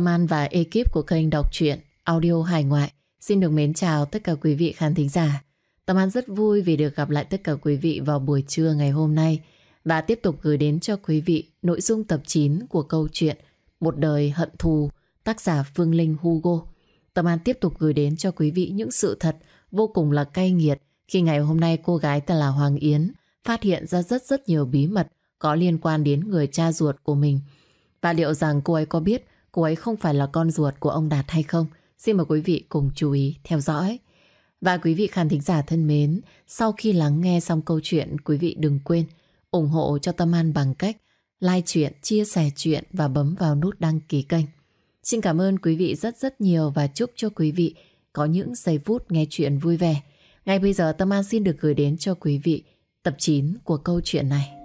Tâm An và ekip của kênh đọc truyện, audio hải ngoại xin được mến chào tất cả quý vị khán thính giả. Tâm An rất vui vì được gặp lại tất cả quý vị vào buổi trưa ngày hôm nay và tiếp tục gửi đến cho quý vị nội dung tập 9 của câu chuyện Một đời hận thù, tác giả Phương Linh Hugo. Tâm An tiếp tục gửi đến cho quý vị những sự thật vô cùng là cay nghiệt khi ngày hôm nay cô gái tên là Hoàng Yến phát hiện ra rất rất nhiều bí mật có liên quan đến người cha ruột của mình. Và liệu rằng cô ấy có biết cô ấy không phải là con ruột của ông Đạt hay không? Xin mời quý vị cùng chú ý theo dõi. Và quý vị khán thính giả thân mến, sau khi lắng nghe xong câu chuyện, quý vị đừng quên ủng hộ cho Tâm An bằng cách like chuyện, chia sẻ chuyện và bấm vào nút đăng ký kênh. Xin cảm ơn quý vị rất rất nhiều và chúc cho quý vị có những giây phút nghe chuyện vui vẻ. Ngay bây giờ Tâm An xin được gửi đến cho quý vị tập 9 của câu chuyện này.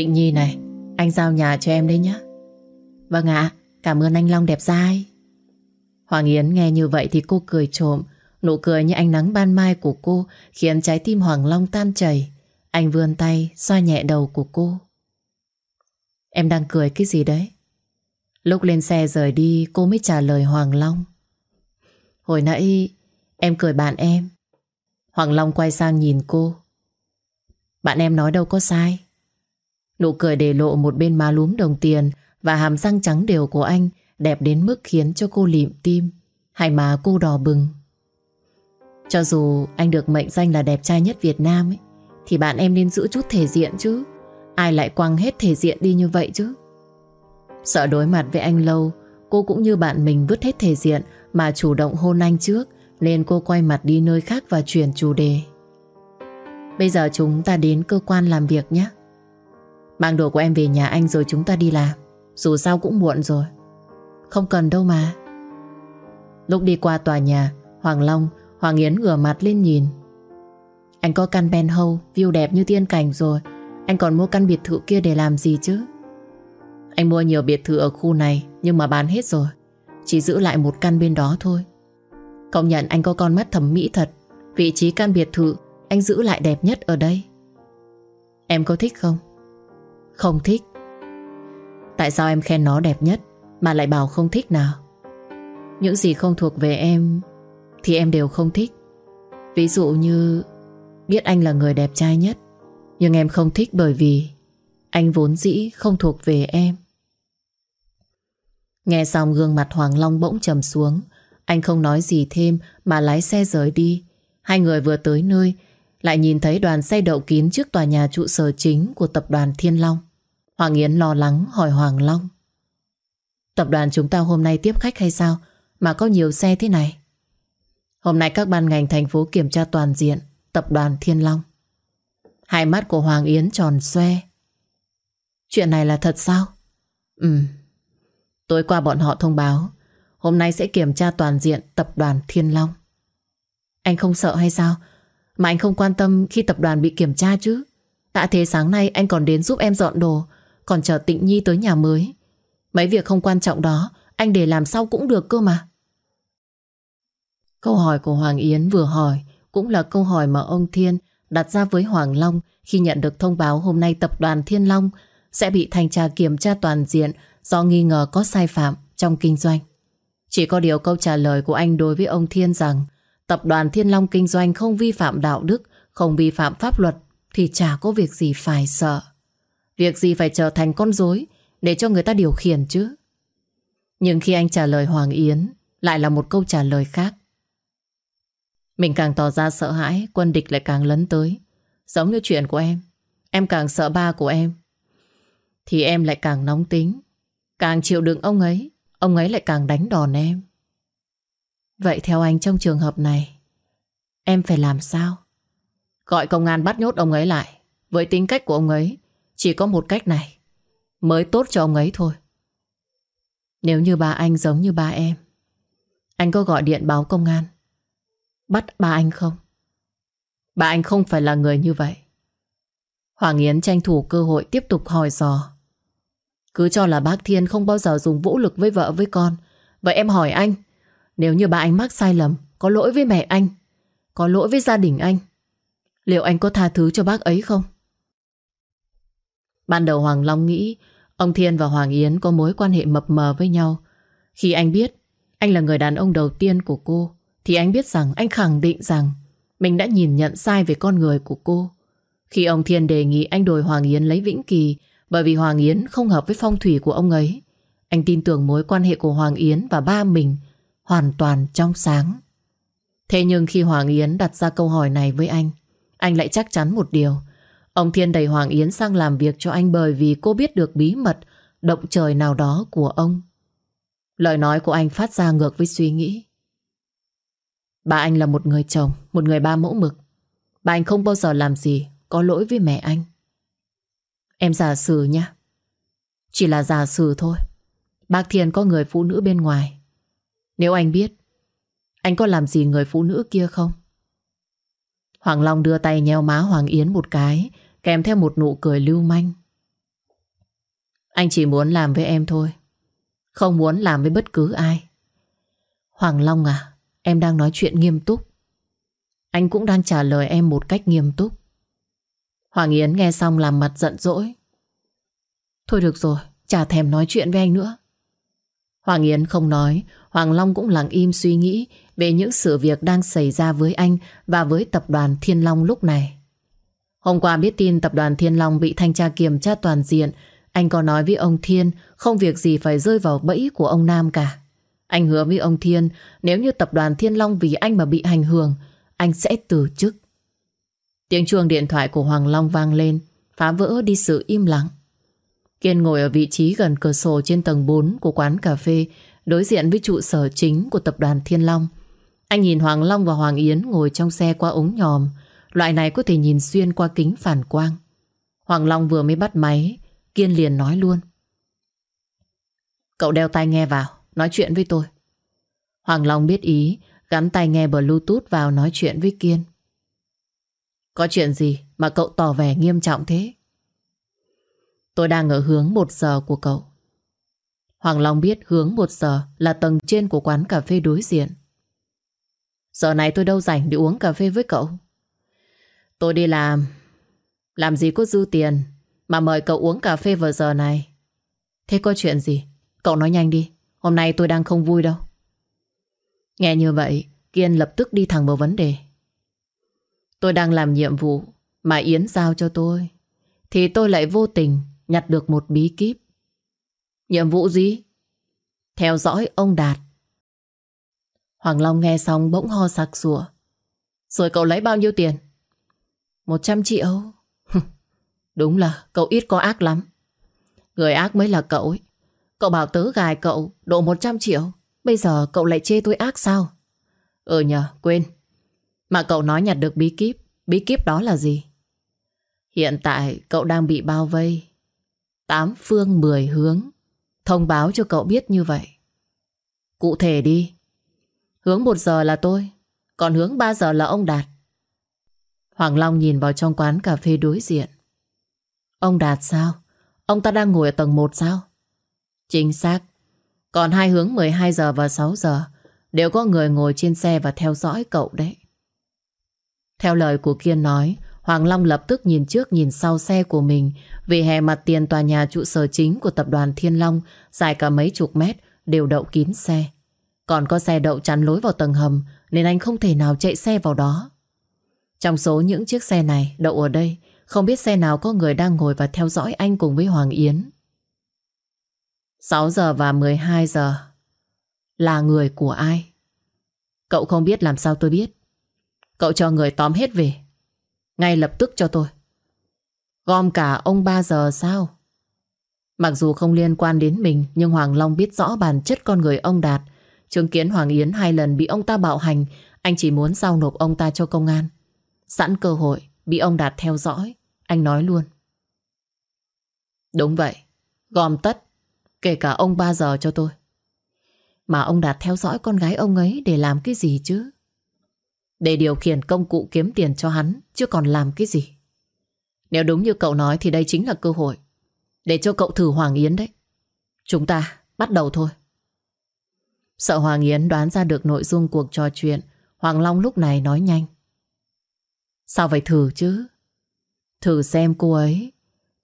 Tịnh Nhi này, anh giao nhà cho em đấy nhé. Vâng ạ, cảm ơn anh Long đẹp dai. Hoàng Yến nghe như vậy thì cô cười trộm. Nụ cười như ánh nắng ban mai của cô khiến trái tim Hoàng Long tan chảy. Anh vươn tay xoa nhẹ đầu của cô. Em đang cười cái gì đấy? Lúc lên xe rời đi cô mới trả lời Hoàng Long. Hồi nãy em cười bạn em. Hoàng Long quay sang nhìn cô. Bạn em nói đâu có sai. Nụ cười để lộ một bên má lúm đồng tiền và hàm răng trắng đều của anh đẹp đến mức khiến cho cô lịm tim. Hai má cô đỏ bừng. Cho dù anh được mệnh danh là đẹp trai nhất Việt Nam ấy, thì bạn em nên giữ chút thể diện chứ. Ai lại quăng hết thể diện đi như vậy chứ? Sợ đối mặt với anh lâu, cô cũng như bạn mình vứt hết thể diện mà chủ động hôn anh trước, nên cô quay mặt đi nơi khác và chuyển chủ đề. Bây giờ chúng ta đến cơ quan làm việc nhé. Mang đồ của em về nhà anh rồi chúng ta đi làm. Dù sao cũng muộn rồi. Không cần đâu mà. Lúc đi qua tòa nhà, Hoàng Long, Hoàng Yến ngửa mặt lên nhìn. Anh có căn penthouse, view đẹp như tiên cảnh rồi. Anh còn mua căn biệt thự kia để làm gì chứ? Anh mua nhiều biệt thự ở khu này nhưng mà bán hết rồi. Chỉ giữ lại một căn bên đó thôi. Công nhận anh có con mắt thẩm mỹ thật. Vị trí căn biệt thự anh giữ lại đẹp nhất ở đây. Em có thích không? Không thích. Tại sao em khen nó đẹp nhất mà lại bảo không thích nào? Những gì không thuộc về em thì em đều không thích. Ví dụ như, biết anh là người đẹp trai nhất, nhưng em không thích bởi vì anh vốn dĩ không thuộc về em. Nghe xong gương mặt Hoàng Long bỗng trầm xuống. Anh không nói gì thêm mà lái xe rời đi. Hai người vừa tới nơi, lại nhìn thấy đoàn xe đậu kín trước tòa nhà trụ sở chính của tập đoàn Thiên Long. Hoàng Yến lo lắng hỏi Hoàng Long. Tập đoàn chúng ta hôm nay tiếp khách hay sao mà có nhiều xe thế này? Hôm nay các ban ngành thành phố kiểm tra toàn diện, tập đoàn Thiên Long. Hai mắt của Hoàng Yến tròn xoe. Chuyện này là thật sao? Ừ. Tối qua bọn họ thông báo, hôm nay sẽ kiểm tra toàn diện tập đoàn Thiên Long. Anh không sợ hay sao? Mà anh không quan tâm khi tập đoàn bị kiểm tra chứ. Tạ thế sáng nay anh còn đến giúp em dọn đồ còn chờ Tịnh Nhi tới nhà mới. Mấy việc không quan trọng đó, Anh để làm sau cũng được cơ mà. Câu hỏi của Hoàng Yến vừa hỏi Cũng là câu hỏi mà ông Thiên Đặt ra với Hoàng Long Khi nhận được thông báo hôm nay tập đoàn Thiên Long Sẽ bị thanh tra kiểm tra toàn diện Do nghi ngờ có sai phạm Trong kinh doanh. Chỉ có điều câu trả lời của anh đối với ông Thiên rằng Tập đoàn Thiên Long kinh doanh không vi phạm đạo đức, Không vi phạm pháp luật Thì chả có việc gì phải sợ. Việc gì phải trở thành con rối để cho người ta điều khiển chứ? Nhưng khi anh trả lời Hoàng Yến lại là một câu trả lời khác. Mình càng tỏ ra sợ hãi, quân địch lại càng lấn tới. Giống như chuyện của em. Em càng sợ ba của em. Thì em lại càng nóng tính. Càng chịu đựng ông ấy, ông ấy lại càng đánh đòn em. Vậy theo anh trong trường hợp này, em phải làm sao? Gọi công an bắt nhốt ông ấy lại. Với tính cách của ông ấy, chỉ có một cách này Mới tốt cho ông ấy thôi Nếu như ba anh giống như ba em Anh có gọi điện báo công an Bắt ba anh không? Ba anh không phải là người như vậy Hoàng Yến tranh thủ cơ hội tiếp tục hỏi dò Cứ cho là bác Thiên không bao giờ dùng vũ lực với vợ với con. Vậy em hỏi anh, nếu như bà anh mắc sai lầm, có lỗi với mẹ anh, có lỗi với gia đình anh, liệu anh có tha thứ cho bác ấy không? Ban đầu Hoàng Long nghĩ ông Thiên và Hoàng Yến có mối quan hệ mập mờ với nhau. Khi anh biết anh là người đàn ông đầu tiên của cô, thì anh biết rằng anh khẳng định rằng mình đã nhìn nhận sai về con người của cô. Khi ông Thiên đề nghị anh đổi Hoàng Yến lấy Vĩnh Kỳ bởi vì Hoàng Yến không hợp với phong thủy của ông ấy, anh tin tưởng mối quan hệ của Hoàng Yến và ba mình hoàn toàn trong sáng. Thế nhưng khi Hoàng Yến đặt ra câu hỏi này với anh, anh lại chắc chắn một điều. Ông Thiên đẩy Hoàng Yến sang làm việc cho anh bởi vì cô biết được bí mật động trời nào đó của ông. Lời nói của anh phát ra ngược với suy nghĩ. Ba anh là một người chồng, một người ba mẫu mực. Ba anh không bao giờ làm gì có lỗi với mẹ anh. Em giả sử nha. Chỉ là giả sử thôi. Bác Thiên có người phụ nữ bên ngoài. Nếu anh biết, anh có làm gì người phụ nữ kia không? Hoàng Long đưa tay nheo má Hoàng Yến một cái, kèm theo một nụ cười lưu manh. Anh chỉ muốn làm với em thôi. Không muốn làm với bất cứ ai. Hoàng Long à, em đang nói chuyện nghiêm túc. Anh cũng đang trả lời em một cách nghiêm túc. Hoàng Yến nghe xong làm mặt giận dỗi. Thôi được rồi, chả thèm nói chuyện với anh nữa. Hoàng Yến không nói, Hoàng Long cũng lặng im suy nghĩ về những sự việc đang xảy ra với anh và với tập đoàn Thiên Long lúc này. Hôm qua biết tin tập đoàn Thiên Long bị thanh tra kiểm tra toàn diện, anh có nói với ông Thiên không việc gì phải rơi vào bẫy của ông Nam cả. Anh hứa với ông Thiên nếu như tập đoàn Thiên Long vì anh mà bị hành hưởng, anh sẽ từ chức. Tiếng chuông điện thoại của Hoàng Long vang lên, phá vỡ đi sự im lặng. Kiên ngồi ở vị trí gần cửa sổ trên tầng 4 của quán cà phê, đối diện với trụ sở chính của tập đoàn Thiên Long. Anh nhìn Hoàng Long và Hoàng Yến ngồi trong xe qua ống nhòm, loại này có thể nhìn xuyên qua kính phản quang. Hoàng Long vừa mới bắt máy, Kiên liền nói luôn. Cậu đeo tai nghe vào, nói chuyện với tôi. Hoàng Long biết ý, gắn tai nghe bluetooth vào nói chuyện với Kiên. Có chuyện gì mà cậu tỏ vẻ nghiêm trọng thế? Tôi đang ở hướng một giờ của cậu. Hoàng Long biết hướng một giờ là tầng trên của quán cà phê đối diện. Giờ này tôi đâu rảnh để uống cà phê với cậu. Tôi đi làm. Làm gì có dư tiền mà mời cậu uống cà phê vào giờ này. Thế có chuyện gì? Cậu nói nhanh đi. Hôm nay tôi đang không vui đâu. Nghe như vậy, Kiên lập tức đi thẳng vào vấn đề. Tôi đang làm nhiệm vụ mà Yến giao cho tôi. Thì tôi lại vô tình nhặt được một bí kíp. Nhiệm vụ gì? Theo dõi ông Đạt. Hoàng Long nghe xong bỗng ho sặc sủa. Rồi cậu lấy bao nhiêu tiền? Một trăm triệu. Đúng là cậu ít có ác lắm. Người ác mới là cậu ấy. Cậu bảo tớ gài cậu độ 100 triệu. Bây giờ cậu lại chê tôi ác sao? Ừ nhờ, quên. Mà cậu nói nhặt được bí kíp. Bí kíp đó là gì? Hiện tại cậu đang bị bao vây. Tám phương mười hướng. Thông báo cho cậu biết như vậy. Cụ thể đi. Hướng một giờ là tôi. Còn hướng 3 giờ là ông Đạt. Hoàng Long nhìn vào trong quán cà phê đối diện. Ông Đạt sao? Ông ta đang ngồi ở tầng 1 sao? Chính xác. Còn hai hướng 12 giờ và 6 giờ đều có người ngồi trên xe và theo dõi cậu đấy. Theo lời của Kiên nói, Hoàng Long lập tức nhìn trước nhìn sau xe của mình vì hè mặt tiền tòa nhà trụ sở chính của tập đoàn Thiên Long dài cả mấy chục mét đều đậu kín xe. Còn có xe đậu chắn lối vào tầng hầm nên anh không thể nào chạy xe vào đó. Trong số những chiếc xe này, đậu ở đây, không biết xe nào có người đang ngồi và theo dõi anh cùng với Hoàng Yến. 6 giờ và 12 giờ là người của ai? Cậu không biết làm sao tôi biết. Cậu cho người tóm hết về. Ngay lập tức cho tôi. Gom cả ông 3 giờ sao? Mặc dù không liên quan đến mình, nhưng Hoàng Long biết rõ bản chất con người ông Đạt. Chứng kiến Hoàng Yến hai lần bị ông ta bạo hành, anh chỉ muốn giao nộp ông ta cho công an. Sẵn cơ hội bị ông Đạt theo dõi anh nói luôn. Đúng vậy. Gom tất. Kể cả ông 3 giờ cho tôi. Mà ông Đạt theo dõi con gái ông ấy để làm cái gì chứ? Để điều khiển công cụ kiếm tiền cho hắn Chứ còn làm cái gì Nếu đúng như cậu nói thì đây chính là cơ hội Để cho cậu thử Hoàng Yến đấy Chúng ta bắt đầu thôi. Sợ Hoàng Yến đoán ra được nội dung cuộc trò chuyện, Hoàng Long lúc này nói nhanh. Sao phải thử chứ? Thử xem cô ấy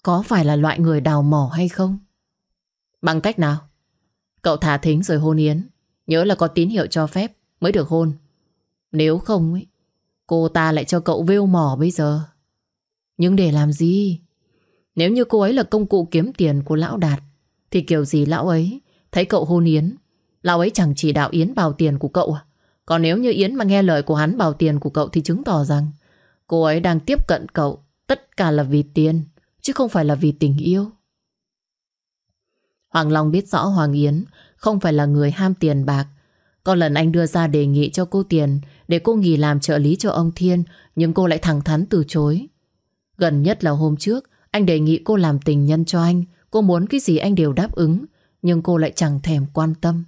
có phải là loại người đào mỏ hay không? Bằng cách nào? Cậu thả thính rồi hôn Yến. Nhớ là có tín hiệu cho phép mới được hôn. Nếu không ấy, cô ta lại cho cậu vêu mỏ bây giờ. Nhưng để làm gì? Nếu như cô ấy là công cụ kiếm tiền của lão Đạt, thì kiểu gì lão ấy thấy cậu hôn Yến, lão ấy chẳng chỉ đạo Yến bào tiền của cậu à? Còn nếu như Yến mà nghe lời của hắn bào tiền của cậu thì chứng tỏ rằng cô ấy đang tiếp cận cậu tất cả là vì tiền, chứ không phải là vì tình yêu. Hoàng Long biết rõ Hoàng Yến không phải là người ham tiền bạc. Có lần anh đưa ra đề nghị cho cô tiền để cô nghỉ làm trợ lý cho ông Thiên, nhưng cô lại thẳng thắn từ chối. Gần nhất là hôm trước, anh đề nghị cô làm tình nhân cho anh. Cô muốn cái gì anh đều đáp ứng, nhưng cô lại chẳng thèm quan tâm.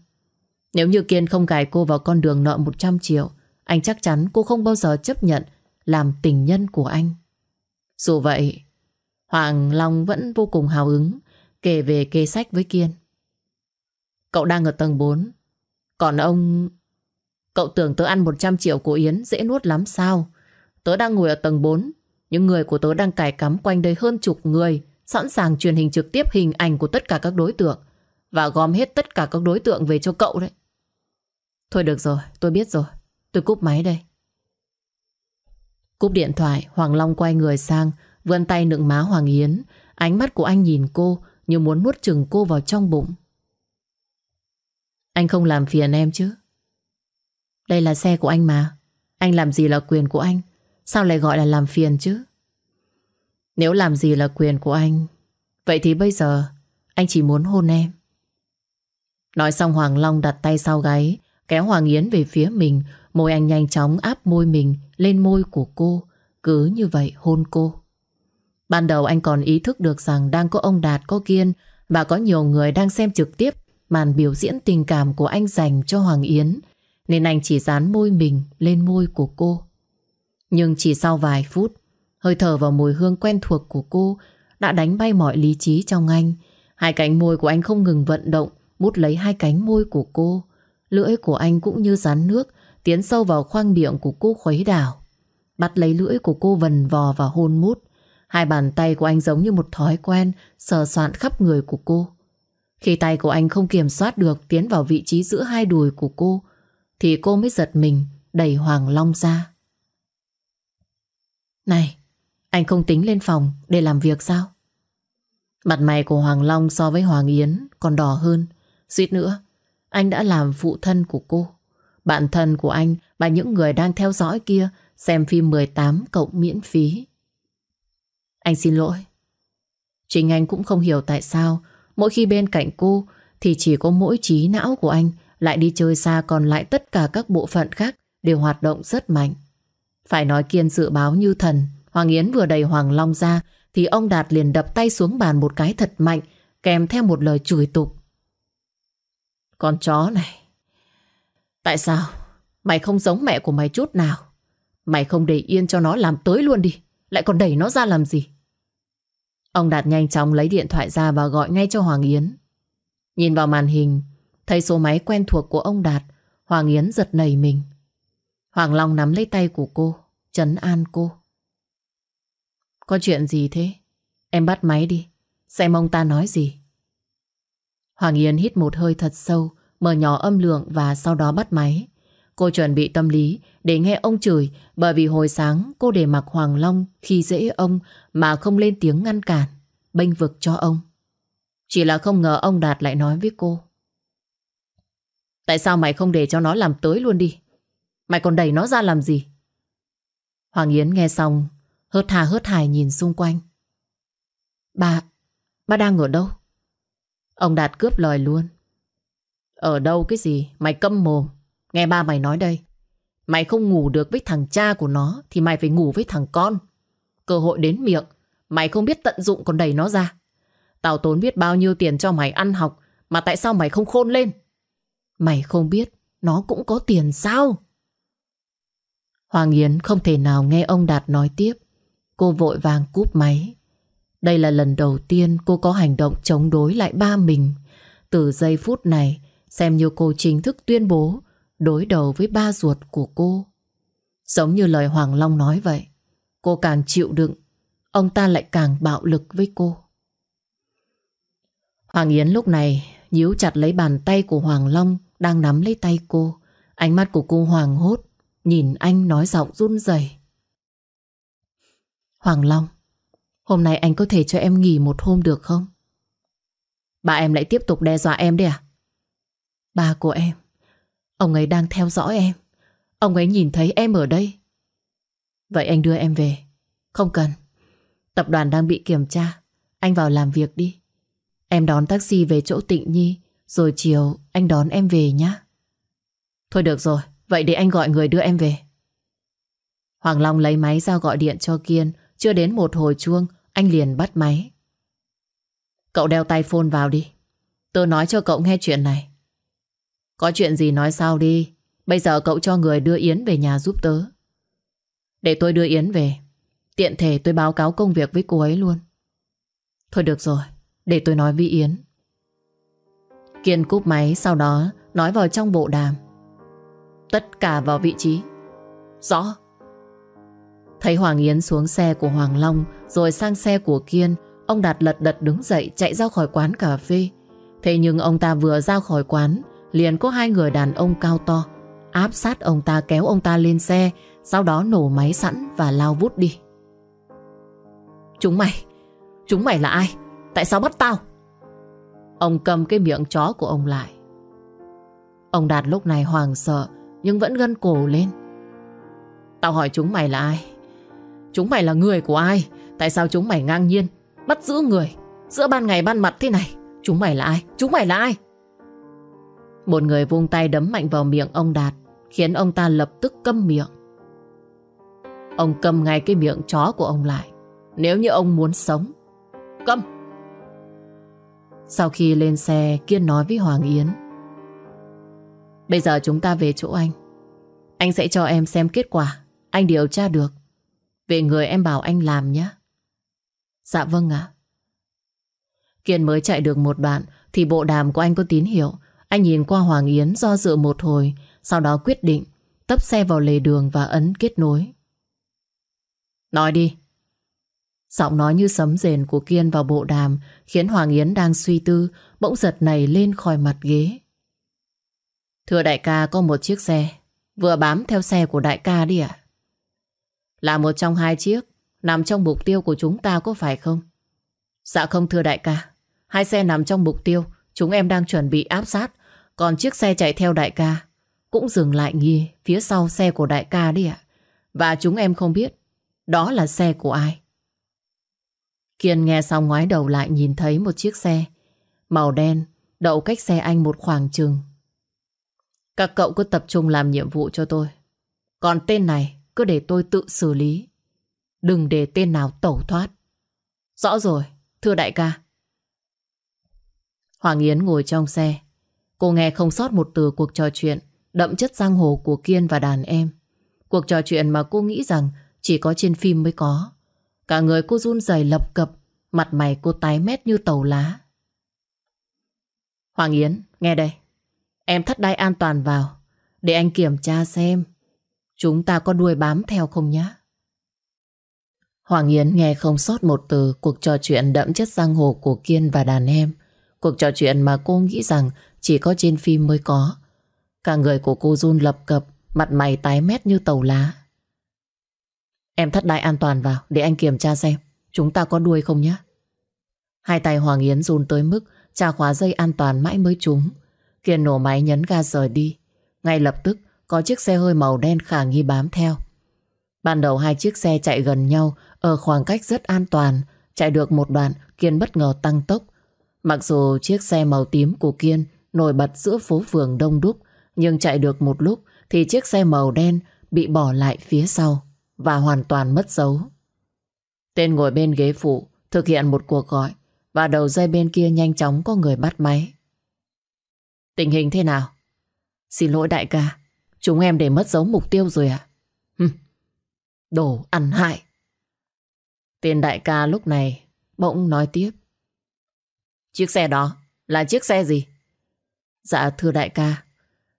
Nếu như Kiên không gài cô vào con đường nợ 100 triệu, anh chắc chắn cô không bao giờ chấp nhận làm tình nhân của anh. Dù vậy, Hoàng Long vẫn vô cùng hào hứng kể về kế sách với Kiên. Cậu đang ở tầng 4, còn ông... Cậu tưởng tớ ăn 100 triệu của Yến dễ nuốt lắm sao? Tớ đang ngồi ở tầng 4, những người của tớ đang cài cắm quanh đây hơn chục người, sẵn sàng truyền hình trực tiếp hình ảnh của tất cả các đối tượng và gom hết tất cả các đối tượng về cho cậu đấy. Thôi được rồi, tôi biết rồi. Tôi cúp máy đây. Cúp điện thoại, Hoàng Long quay người sang, vươn tay nựng má Hoàng Yến. Ánh mắt của anh nhìn cô như muốn nuốt chừng cô vào trong bụng. Anh không làm phiền em chứ? Đây là xe của anh mà. Anh làm gì là quyền của anh. Sao lại gọi là làm phiền chứ? Nếu làm gì là quyền của anh, vậy thì bây giờ anh chỉ muốn hôn em. Nói xong Hoàng Long đặt tay sau gáy, kéo Hoàng Yến về phía mình, môi anh nhanh chóng áp môi mình lên môi của cô, cứ như vậy hôn cô. Ban đầu anh còn ý thức được rằng đang có ông Đạt có Kiên và có nhiều người đang xem trực tiếp màn biểu diễn tình cảm của anh dành cho Hoàng Yến, nên anh chỉ dán môi mình lên môi của cô. Nhưng chỉ sau vài phút, hơi thở và mùi hương quen thuộc của cô đã đánh bay mọi lý trí trong anh. Hai cánh môi của anh không ngừng vận động, mút lấy hai cánh môi của cô. Lưỡi của anh cũng như rán nước, tiến sâu vào khoang miệng của cô khuấy đảo. Bắt lấy lưỡi của cô vần vò và hôn mút. Hai bàn tay của anh giống như một thói quen sờ soạn khắp người của cô. Khi tay của anh không kiểm soát được tiến vào vị trí giữa hai đùi của cô, thì cô mới giật mình đẩy Hoàng Long ra. Này, anh không tính lên phòng để làm việc sao? Mặt mày của Hoàng Long so với Hoàng Yến còn đỏ hơn. Suýt nữa, anh đã làm phụ thân của cô. Bạn thân của anh và những người đang theo dõi kia xem phim 18 cộng miễn phí. Anh xin lỗi. Chính anh cũng không hiểu tại sao mỗi khi bên cạnh cô thì chỉ có mỗi trí não của anh lại đi chơi xa còn lại tất cả các bộ phận khác đều hoạt động rất mạnh. Phải nói Kiên dự báo như thần, Hoàng Yến vừa đầy Hoàng Long ra thì ông Đạt liền đập tay xuống bàn một cái thật mạnh kèm theo một lời chửi tục. Con chó này, tại sao mày không giống mẹ của mày chút nào? Mày không để yên cho nó làm tới luôn đi, lại còn đẩy nó ra làm gì? Ông Đạt nhanh chóng lấy điện thoại ra và gọi ngay cho Hoàng Yến. Nhìn vào màn hình, thấy số máy quen thuộc của ông Đạt, Hoàng Yến giật nảy mình. Hoàng Long nắm lấy tay của cô, chấn an cô. Có chuyện gì thế? Em bắt máy đi, xem ông ta nói gì. Hoàng Yến hít một hơi thật sâu, mở nhỏ âm lượng và sau đó bắt máy. Cô chuẩn bị tâm lý để nghe ông chửi bởi vì hồi sáng cô để mặc Hoàng Long khi dễ ông mà không lên tiếng ngăn cản, bênh vực cho ông. Chỉ là không ngờ ông Đạt lại nói với cô. Tại sao mày không để cho nó làm tới luôn đi? Mày còn đẩy nó ra làm gì? Hoàng Yến nghe xong, hớt hà hớt hài nhìn xung quanh. Bà, bà đang ở đâu? Ông Đạt cướp lời luôn. Ở đâu cái gì? Mày câm mồm. Nghe ba mày nói đây. Mày không ngủ được với thằng cha của nó thì mày phải ngủ với thằng con. Cơ hội đến miệng, mày không biết tận dụng còn đẩy nó ra. Tao tốn biết bao nhiêu tiền cho mày ăn học mà tại sao mày không khôn lên? Mày không biết nó cũng có tiền sao? Hoàng Yến không thể nào nghe ông Đạt nói tiếp. Cô vội vàng cúp máy. Đây là lần đầu tiên cô có hành động chống đối lại ba mình. từ giây phút này xem như cô chính thức tuyên bố đối đầu với ba ruột của cô. Giống như lời Hoàng Long nói vậy, cô càng chịu đựng, ông ta lại càng bạo lực với cô. Hoàng Yến lúc này nhíu chặt lấy bàn tay của Hoàng Long đang nắm lấy tay cô. Ánh mắt của cô hoàng hốt, nhìn anh nói giọng run rẩy. Hoàng Long, hôm nay anh có thể cho em nghỉ một hôm được không? Bà em lại tiếp tục đe dọa em đấy à? Ba của em, ông ấy đang theo dõi em. Ông ấy nhìn thấy em ở đây. Vậy anh đưa em về. Không cần. Tập đoàn đang bị kiểm tra. Anh vào làm việc đi. Em đón taxi về chỗ Tịnh Nhi. Rồi chiều anh đón em về nhé. Thôi được rồi. Vậy để anh gọi người đưa em về. Hoàng Long lấy máy ra gọi điện cho Kiên. Chưa đến một hồi chuông, anh liền bắt máy. Cậu đeo tay phone vào đi. Tôi nói cho cậu nghe chuyện này. Có chuyện gì nói sau đi. Bây giờ cậu cho người đưa Yến về nhà giúp tớ. Để tôi đưa Yến về. Tiện thể tôi báo cáo công việc với cô ấy luôn. Thôi được rồi, để tôi nói với Yến. Kiên cúp máy sau đó nói vào trong bộ đàm. Tất cả vào vị trí. Rõ. Thấy Hoàng Yến xuống xe của Hoàng Long rồi sang xe của Kiên, ông Đạt lật đật đứng dậy chạy ra khỏi quán cà phê. Thế nhưng ông ta vừa ra khỏi quán, liền có hai người đàn ông cao to áp sát ông ta kéo ông ta lên xe, sau đó nổ máy sẵn và lao vút đi. Chúng mày, chúng mày là ai? Tại sao bắt tao? Ông cầm cái miệng chó của ông lại. Ông Đạt lúc này hoàng sợ nhưng vẫn gân cổ lên. Tao hỏi chúng mày là ai? Chúng mày là người của ai? Tại sao chúng mày ngang nhiên bắt giữ người giữa ban ngày ban mặt thế này? Chúng mày là ai? Chúng mày là ai? Một người vung tay đấm mạnh vào miệng ông Đạt khiến ông ta lập tức câm miệng. Ông cầm ngay cái miệng chó của ông lại. Nếu như ông muốn sống, câm! Sau khi lên xe, Kiên nói với Hoàng Yến. Bây giờ chúng ta về chỗ anh. Anh sẽ cho em xem kết quả. Anh điều tra được. Về người em bảo anh làm nhé. Dạ vâng ạ. Kiên mới chạy được một đoạn thì bộ đàm của anh có tín hiệu. Anh nhìn qua Hoàng Yến do dự một hồi, sau đó quyết định tấp xe vào lề đường và ấn kết nối. Nói đi. Giọng nói như sấm rền của Kiên vào bộ đàm khiến Hoàng Yến đang suy tư bỗng giật nảy lên khỏi mặt ghế. Thưa đại ca có một chiếc xe vừa bám theo xe của đại ca đi ạ. Là một trong hai chiếc nằm trong mục tiêu của chúng ta có phải không? Dạ không thưa đại ca. Hai xe nằm trong mục tiêu chúng em đang chuẩn bị áp sát còn chiếc xe chạy theo đại ca cũng dừng lại nghi phía sau xe của đại ca đi ạ. Và chúng em không biết đó là xe của ai. Kiên nghe xong ngoái đầu lại nhìn thấy một chiếc xe màu đen đậu cách xe anh một khoảng chừng. Các cậu cứ tập trung làm nhiệm vụ cho tôi. Còn tên này cứ để tôi tự xử lý. Đừng để tên nào tẩu thoát. Rõ rồi, thưa đại ca. Hoàng Yến ngồi trong xe. Cô nghe không sót một từ cuộc trò chuyện đậm chất giang hồ của Kiên và đàn em. Cuộc trò chuyện mà cô nghĩ rằng chỉ có trên phim mới có. Cả người cô run rẩy lập cập, mặt mày cô tái mét như tàu lá. Hoàng Yến, nghe đây. Em thắt đai an toàn vào, để anh kiểm tra xem chúng ta có đuôi bám theo không nhá. Hoàng Yến nghe không sót một từ cuộc trò chuyện đậm chất giang hồ của Kiên và đàn em. Cuộc trò chuyện mà cô nghĩ rằng chỉ có trên phim mới có. Cả người của cô run lập cập, mặt mày tái mét như tàu lá. Em thắt đai an toàn vào để anh kiểm tra xem chúng ta có đuôi không nhé. Hai tay Hoàng Yến run tới mức Trà khóa dây an toàn mãi mới trúng. Kiên nổ máy nhấn ga rời đi. Ngay lập tức có chiếc xe hơi màu đen khả nghi bám theo. Ban đầu hai chiếc xe chạy gần nhau ở khoảng cách rất an toàn. Chạy được một đoạn Kiên bất ngờ tăng tốc. Mặc dù chiếc xe màu tím của Kiên nổi bật giữa phố phường đông đúc nhưng chạy được một lúc thì chiếc xe màu đen bị bỏ lại phía sau và hoàn toàn mất dấu. Tên ngồi bên ghế phụ thực hiện một cuộc gọi và đầu dây bên kia nhanh chóng có người bắt máy. Tình hình thế nào? Xin lỗi đại ca, chúng em để mất dấu mục tiêu rồi ạ. À? đồ ăn hại. Tên đại ca lúc này bỗng nói tiếp. Chiếc xe đó là chiếc xe gì? Dạ thưa đại ca,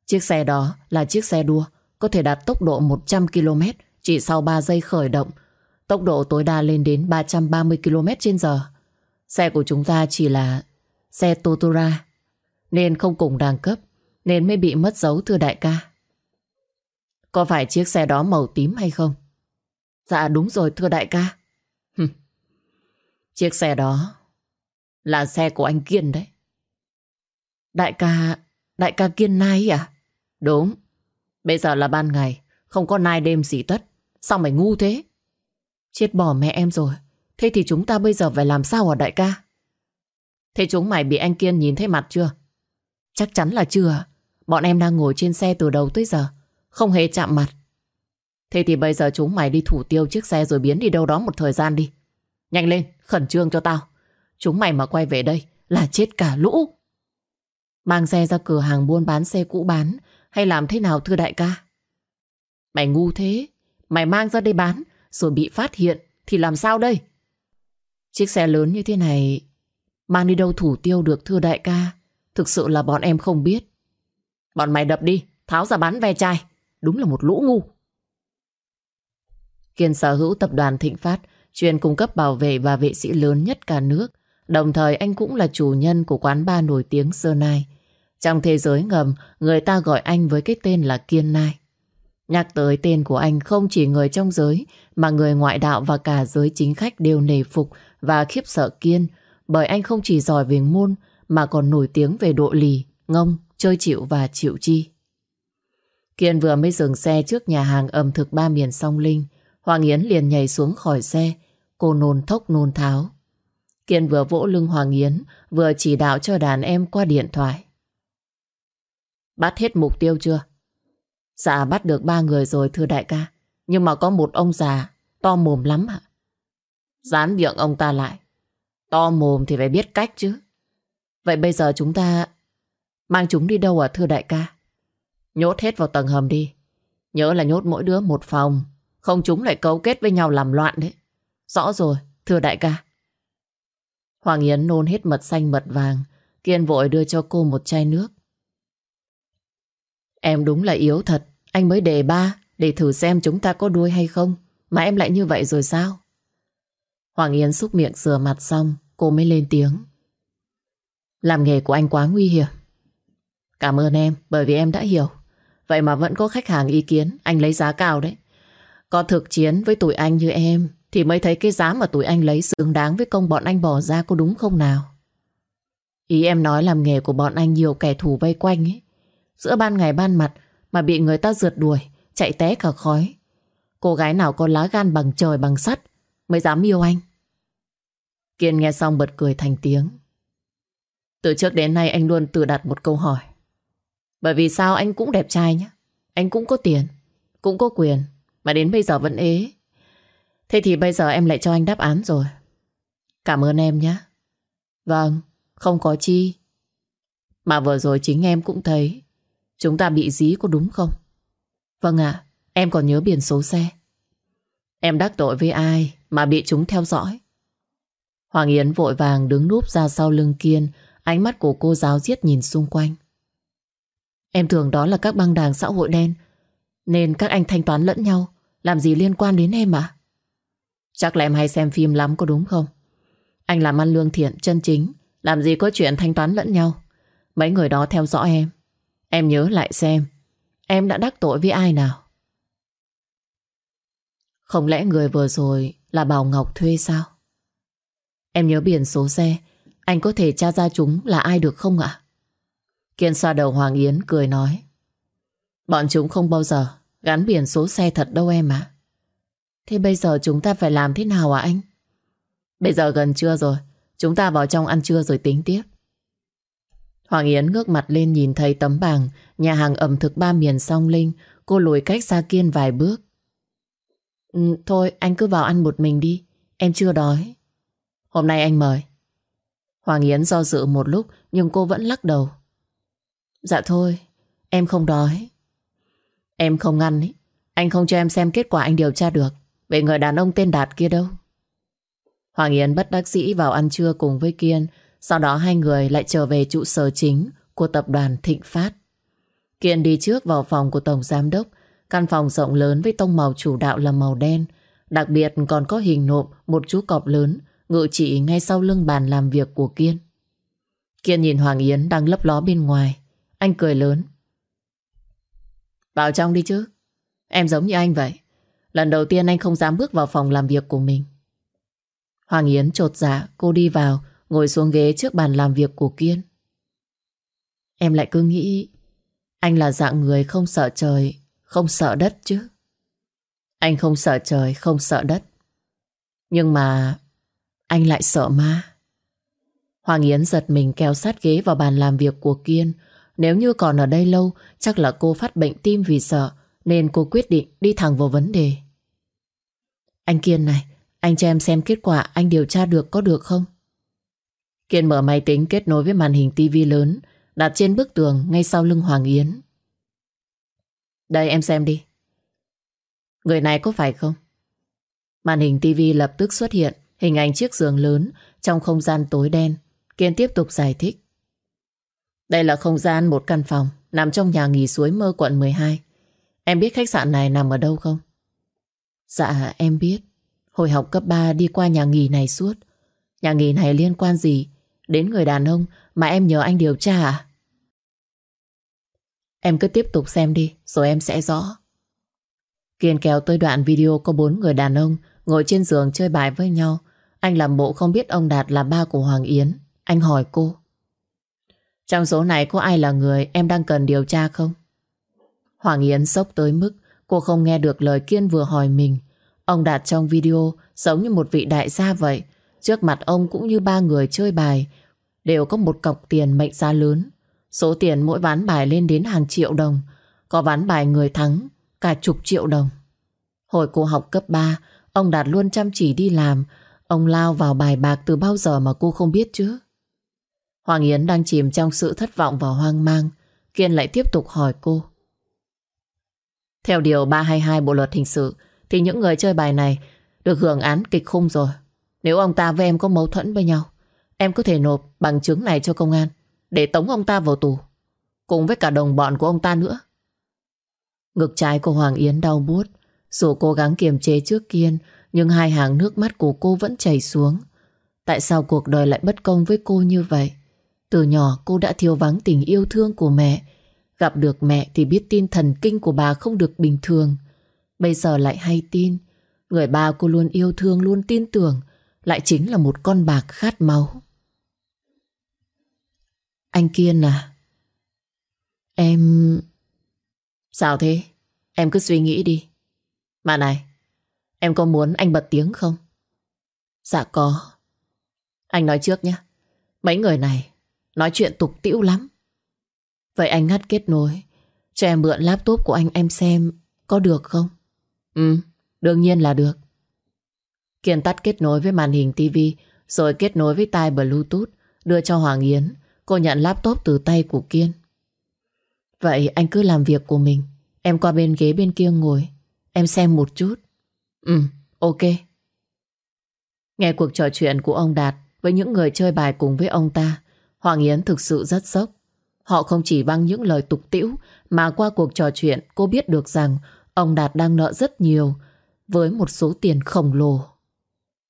chiếc xe đó là chiếc xe đua, có thể đạt tốc độ 100 km chỉ sau 3 giây khởi động. Tốc độ tối đa lên đến 330 km trên giờ. Xe của chúng ta chỉ là xe Totora, nên không cùng đẳng cấp, nên mới bị mất dấu thưa đại ca. Có phải chiếc xe đó màu tím hay không? Dạ đúng rồi thưa đại ca. Chiếc xe đó là xe của anh Kiên đấy. Đại ca, đại ca Kiên Nai à? Đúng. Bây giờ là ban ngày, không có nai đêm gì tất. Sao mày ngu thế? Chết bỏ mẹ em rồi. Thế thì chúng ta bây giờ phải làm sao hả đại ca? Thế chúng mày bị anh Kiên nhìn thấy mặt chưa? Chắc chắn là chưa. Bọn em đang ngồi trên xe từ đầu tới giờ. Không hề chạm mặt. Thế thì bây giờ chúng mày đi thủ tiêu chiếc xe rồi biến đi đâu đó một thời gian đi. Nhanh lên, khẩn trương cho tao. Chúng mày mà quay về đây là chết cả lũ. Mang xe ra cửa hàng buôn bán xe cũ bán hay làm thế nào thưa đại ca? Mày ngu thế, mày mang ra đây bán rồi bị phát hiện thì làm sao đây? Chiếc xe lớn như thế này mang đi đâu thủ tiêu được thưa đại ca? Thực sự là bọn em không biết. Bọn mày đập đi, tháo ra bán ve chai. Đúng là một lũ ngu. Kiên sở hữu tập đoàn Thịnh Phát chuyên cung cấp bảo vệ và vệ sĩ lớn nhất cả nước. Đồng thời anh cũng là chủ nhân của quán bar nổi tiếng Sơn ai trong thế giới ngầm, người ta gọi anh với cái tên là Kiên Nai. Nhắc tới tên của anh không chỉ người trong giới, mà người ngoại đạo và cả giới chính khách đều nề phục và khiếp sợ Kiên, bởi anh không chỉ giỏi về môn, mà còn nổi tiếng về độ lì, ngông, chơi chịu và chịu chi. Kiên vừa mới dừng xe trước nhà hàng ẩm thực ba miền song linh, Hoàng Yến liền nhảy xuống khỏi xe, cô nôn thốc nôn tháo. Kiên vừa vỗ lưng Hoàng Yến, vừa chỉ đạo cho đàn em qua điện thoại. Bắt hết mục tiêu chưa? Dạ bắt được ba người rồi thưa đại ca. Nhưng mà có một ông già, to mồm lắm ạ. Dán miệng ông ta lại. To mồm thì phải biết cách chứ. Vậy bây giờ chúng ta mang chúng đi đâu à thưa đại ca? Nhốt hết vào tầng hầm đi. Nhớ là nhốt mỗi đứa một phòng. Không chúng lại cấu kết với nhau làm loạn đấy. Rõ rồi, thưa đại ca. Hoàng Yến nôn hết mật xanh mật vàng. Kiên vội đưa cho cô một chai nước. Em đúng là yếu thật. Anh mới đề ba để thử xem chúng ta có đuôi hay không. Mà em lại như vậy rồi sao? Hoàng Yến xúc miệng rửa mặt xong, cô mới lên tiếng. Làm nghề của anh quá nguy hiểm. Cảm ơn em, bởi vì em đã hiểu. Vậy mà vẫn có khách hàng ý kiến, anh lấy giá cao đấy. Có thực chiến với tụi anh như em, thì mới thấy cái giá mà tụi anh lấy xứng đáng với công bọn anh bỏ ra có đúng không nào? Ý em nói làm nghề của bọn anh nhiều kẻ thù vây quanh ấy. Giữa ban ngày ban mặt mà bị người ta rượt đuổi, chạy té cả khói. Cô gái nào có lá gan bằng trời bằng sắt mới dám yêu anh. Kiên nghe xong bật cười thành tiếng. Từ trước đến nay anh luôn tự đặt một câu hỏi. Bởi vì sao anh cũng đẹp trai nhé. Anh cũng có tiền, cũng có quyền, mà đến bây giờ vẫn ế. Thế thì bây giờ em lại cho anh đáp án rồi. Cảm ơn em nhé. Vâng, không có chi. Mà vừa rồi chính em cũng thấy chúng ta bị dí có đúng không? Vâng ạ, em còn nhớ biển số xe. Em đắc tội với ai mà bị chúng theo dõi? Hoàng Yến vội vàng đứng núp ra sau lưng Kiên, ánh mắt của cô giáo giết nhìn xung quanh. Em tưởng đó là các băng đảng xã hội đen, nên các anh thanh toán lẫn nhau, làm gì liên quan đến em à? Chắc là em hay xem phim lắm có đúng không? Anh làm ăn lương thiện, chân chính, làm gì có chuyện thanh toán lẫn nhau. Mấy người đó theo dõi em. Em nhớ lại xem, em đã đắc tội với ai nào? Không lẽ người vừa rồi là Bảo Ngọc thuê sao? Em nhớ biển số xe, anh có thể tra ra chúng là ai được không ạ? Kiên xoa đầu Hoàng Yến cười nói. Bọn chúng không bao giờ gắn biển số xe thật đâu em ạ. Thế bây giờ chúng ta phải làm thế nào ạ anh? Bây giờ gần trưa rồi, chúng ta vào trong ăn trưa rồi tính tiếp. Hoàng Yến ngước mặt lên nhìn thấy tấm bảng nhà hàng ẩm thực ba miền song linh, cô lùi cách xa Kiên vài bước. Ừ, thôi anh cứ vào ăn một mình đi, em chưa đói. Hôm nay anh mời. Hoàng Yến do dự một lúc nhưng cô vẫn lắc đầu. Dạ thôi, em không đói. Em không ngăn ý. Anh không cho em xem kết quả anh điều tra được về người đàn ông tên Đạt kia đâu. Hoàng Yến bất đắc dĩ vào ăn trưa cùng với Kiên. Sau đó hai người lại trở về trụ sở chính của tập đoàn Thịnh Phát. Kiên đi trước vào phòng của Tổng Giám Đốc. Căn phòng rộng lớn với tông màu chủ đạo là màu đen. Đặc biệt còn có hình nộm một chú cọp lớn ngự trị ngay sau lưng bàn làm việc của Kiên. Kiên nhìn Hoàng Yến đang lấp ló bên ngoài. Anh cười lớn. Vào trong đi chứ. Em giống như anh vậy. Lần đầu tiên anh không dám bước vào phòng làm việc của mình. Hoàng Yến trột dạ, cô đi vào, ngồi xuống ghế trước bàn làm việc của Kiên. Em lại cứ nghĩ anh là dạng người không sợ trời, không sợ đất chứ. Anh không sợ trời, không sợ đất. Nhưng mà anh lại sợ ma. Hoàng Yến giật mình kéo sát ghế vào bàn làm việc của Kiên. Nếu như còn ở đây lâu, chắc là cô phát bệnh tim vì sợ, nên cô quyết định đi thẳng vào vấn đề. Anh Kiên này, anh cho em xem kết quả anh điều tra được có được không? Kiên mở máy tính kết nối với màn hình tivi lớn, đặt trên bức tường ngay sau lưng Hoàng Yến. Đây, em xem đi. Người này có phải không? Màn hình tivi lập tức xuất hiện, hình ảnh chiếc giường lớn trong không gian tối đen. Kiên tiếp tục giải thích. Đây là không gian một căn phòng, nằm trong nhà nghỉ suối mơ quận 12. Em biết khách sạn này nằm ở đâu không? Dạ em biết. Hồi học cấp 3 đi qua nhà nghỉ này suốt. Nhà nghỉ này liên quan gì đến người đàn ông mà em nhờ anh điều tra à? Em cứ tiếp tục xem đi, rồi em sẽ rõ. Kiên kéo tới đoạn video có bốn người đàn ông ngồi trên giường chơi bài với nhau. Anh làm bộ không biết ông Đạt là ba của Hoàng Yến. Anh hỏi cô. Trong số này có ai là người em đang cần điều tra không? Hoàng Yến sốc tới mức cô không nghe được lời Kiên vừa hỏi mình. Ông Đạt trong video giống như một vị đại gia vậy. Trước mặt ông cũng như ba người chơi bài đều có một cọc tiền mệnh giá lớn. Số tiền mỗi ván bài lên đến hàng triệu đồng. Có ván bài người thắng cả chục triệu đồng. Hồi cô học cấp 3, ông Đạt luôn chăm chỉ đi làm. Ông lao vào bài bạc từ bao giờ mà cô không biết chứ? Hoàng Yến đang chìm trong sự thất vọng và hoang mang. Kiên lại tiếp tục hỏi cô. Theo điều 322 Bộ Luật Hình sự thì những người chơi bài này được hưởng án kịch khung rồi. Nếu ông ta với em có mâu thuẫn với nhau, em có thể nộp bằng chứng này cho công an để tống ông ta vào tù. Cùng với cả đồng bọn của ông ta nữa. Ngực trái của Hoàng Yến đau buốt. Dù cố gắng kiềm chế trước kiên, nhưng hai hàng nước mắt của cô vẫn chảy xuống. Tại sao cuộc đời lại bất công với cô như vậy? Từ nhỏ cô đã thiếu vắng tình yêu thương của mẹ. Gặp được mẹ thì biết tin thần kinh của bà không được bình thường. Bây giờ lại hay tin. Người ba cô luôn yêu thương, luôn tin tưởng. Lại chính là một con bạc khát máu. Anh Kiên à? Em... Sao thế? Em cứ suy nghĩ đi. Mà này, em có muốn anh bật tiếng không? Dạ có. Anh nói trước nhé. Mấy người này nói chuyện tục tĩu lắm. Vậy anh ngắt kết nối. Cho em mượn laptop của anh em xem có được không? Ừ, đương nhiên là được. Kiên tắt kết nối với màn hình tivi rồi kết nối với tai Bluetooth đưa cho Hoàng Yến. Cô nhận laptop từ tay của Kiên. Vậy anh cứ làm việc của mình. Em qua bên ghế bên kia ngồi. Em xem một chút. Ừ, ok. Nghe cuộc trò chuyện của ông Đạt với những người chơi bài cùng với ông ta, Hoàng Yến thực sự rất sốc. Họ không chỉ bằng những lời tục tĩu mà qua cuộc trò chuyện cô biết được rằng ông Đạt đang nợ rất nhiều với một số tiền khổng lồ.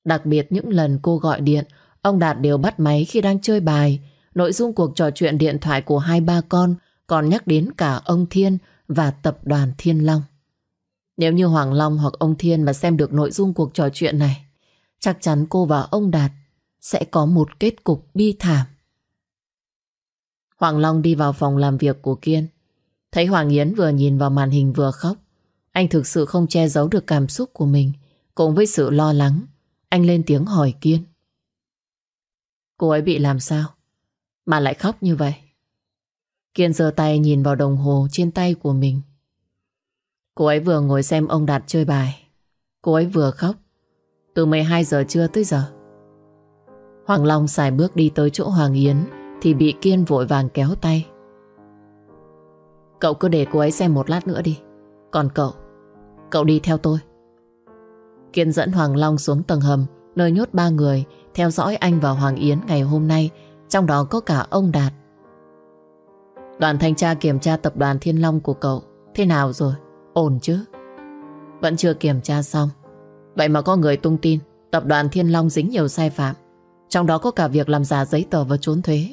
Đặc biệt những lần cô gọi điện, ông Đạt đều bắt máy khi đang chơi bài. Nội dung cuộc trò chuyện điện thoại của hai ba con còn nhắc đến cả ông Thiên và tập đoàn Thiên Long. Nếu như Hoàng Long hoặc ông Thiên mà xem được nội dung cuộc trò chuyện này, chắc chắn cô và ông Đạt sẽ có một kết cục bi thảm. Hoàng Long đi vào phòng làm việc của Kiên. Thấy Hoàng Yến vừa nhìn vào màn hình vừa khóc. Anh thực sự không che giấu được cảm xúc của mình. Cùng với sự lo lắng, anh lên tiếng hỏi Kiên. Cô ấy bị làm sao? Mà lại khóc như vậy? Kiên giơ tay nhìn vào đồng hồ trên tay của mình. Cô ấy vừa ngồi xem ông Đạt chơi bài. Cô ấy vừa khóc. Từ 12 giờ trưa tới giờ. Hoàng Long xài bước đi tới chỗ Hoàng Yến thì bị Kiên vội vàng kéo tay. Cậu cứ để cô ấy xem một lát nữa đi. Còn cậu, cậu đi theo tôi. Kiên dẫn Hoàng Long xuống tầng hầm, nơi nhốt ba người, theo dõi anh và Hoàng Yến ngày hôm nay, trong đó có cả ông Đạt. Đoàn thanh tra kiểm tra tập đoàn Thiên Long của cậu, Thế nào rồi? Ổn chứ? Vẫn chưa kiểm tra xong. Vậy mà có người tung tin, Tập đoàn Thiên Long dính nhiều sai phạm, Trong đó có cả việc làm giả giấy tờ và trốn thuế.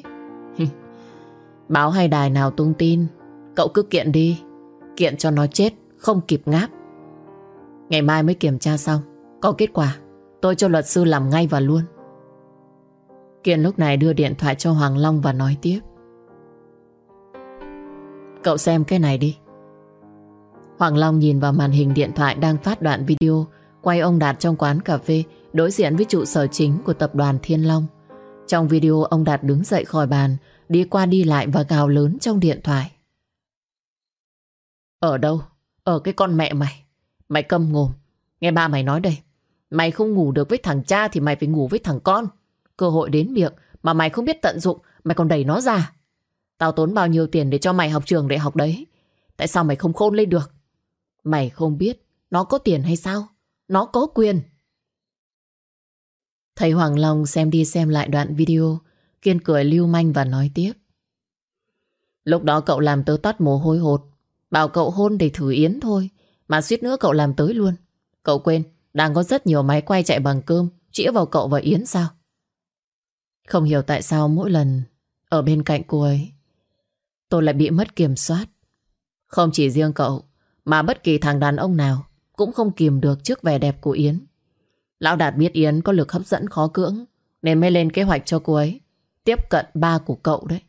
Báo hay đài nào tung tin, Cậu cứ kiện đi. Kiện cho nó chết, Không kịp ngáp. Ngày mai mới kiểm tra xong Có kết quả Tôi cho luật sư làm ngay và luôn Kiên lúc này đưa điện thoại cho Hoàng Long và nói tiếp Cậu xem cái này đi Hoàng Long nhìn vào màn hình điện thoại đang phát đoạn video quay ông Đạt trong quán cà phê đối diện với trụ sở chính của tập đoàn Thiên Long. Trong video ông Đạt đứng dậy khỏi bàn, đi qua đi lại và gào lớn trong điện thoại. Ở đâu? Ở cái con mẹ mày. Mày câm ngồm. Nghe ba mày nói đây. Mày không ngủ được với thằng cha thì mày phải ngủ với thằng con. Cơ hội đến miệng mà mày không biết tận dụng, mày còn đẩy nó ra. Tao tốn bao nhiêu tiền để cho mày học trường đại học đấy. Tại sao mày không khôn lên được? Mày không biết nó có tiền hay sao? Nó có quyền. Thầy Hoàng Long xem đi xem lại đoạn video, Kiên cười lưu manh và nói tiếp. Lúc đó cậu làm tớ toát mồ hôi hột, bảo cậu hôn để thử yến thôi, mà suýt nữa cậu làm tới luôn. Cậu quên, đang có rất nhiều máy quay chạy bằng cơm, chĩa vào cậu và Yến sao? Không hiểu tại sao mỗi lần ở bên cạnh cô ấy, tôi lại bị mất kiểm soát. Không chỉ riêng cậu, mà bất kỳ thằng đàn ông nào cũng không kìm được trước vẻ đẹp của Yến. Lão Đạt biết Yến có lực hấp dẫn khó cưỡng nên mới lên kế hoạch cho cô ấy tiếp cận ba của cậu đấy.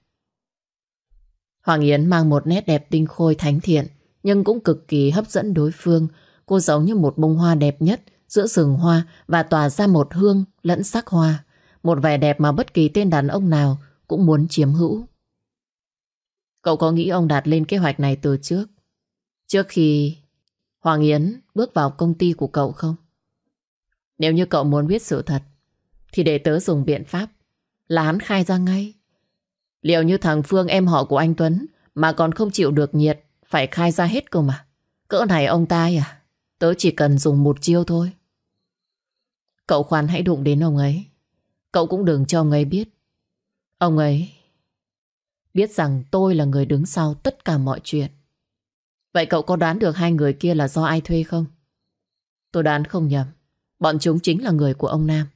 Hoàng Yến mang một nét đẹp tinh khôi thánh thiện nhưng cũng cực kỳ hấp dẫn đối phương. Cô giống như một bông hoa đẹp nhất, giữa rừng hoa và tỏa ra một hương lẫn sắc hoa. Một vẻ đẹp mà bất kỳ tên đàn ông nào cũng muốn chiếm hữu. Cậu có nghĩ ông Đạt lên kế hoạch này từ trước? Trước khi Hoàng Yến bước vào công ty của cậu không? Nếu như cậu muốn biết sự thật, Thì để tớ dùng biện pháp Là hắn khai ra ngay Liệu như thằng Phương em họ của anh Tuấn Mà còn không chịu được nhiệt phải khai ra hết cơ mà Cỡ này ông ta à Tớ chỉ cần dùng một chiêu thôi Cậu khoan hãy đụng đến ông ấy Cậu cũng đừng cho ông ấy biết Ông ấy Biết rằng tôi là người đứng sau tất cả mọi chuyện Vậy cậu có đoán được hai người kia là do ai thuê không? Tôi đoán không nhầm Bọn chúng chính là người của ông Nam.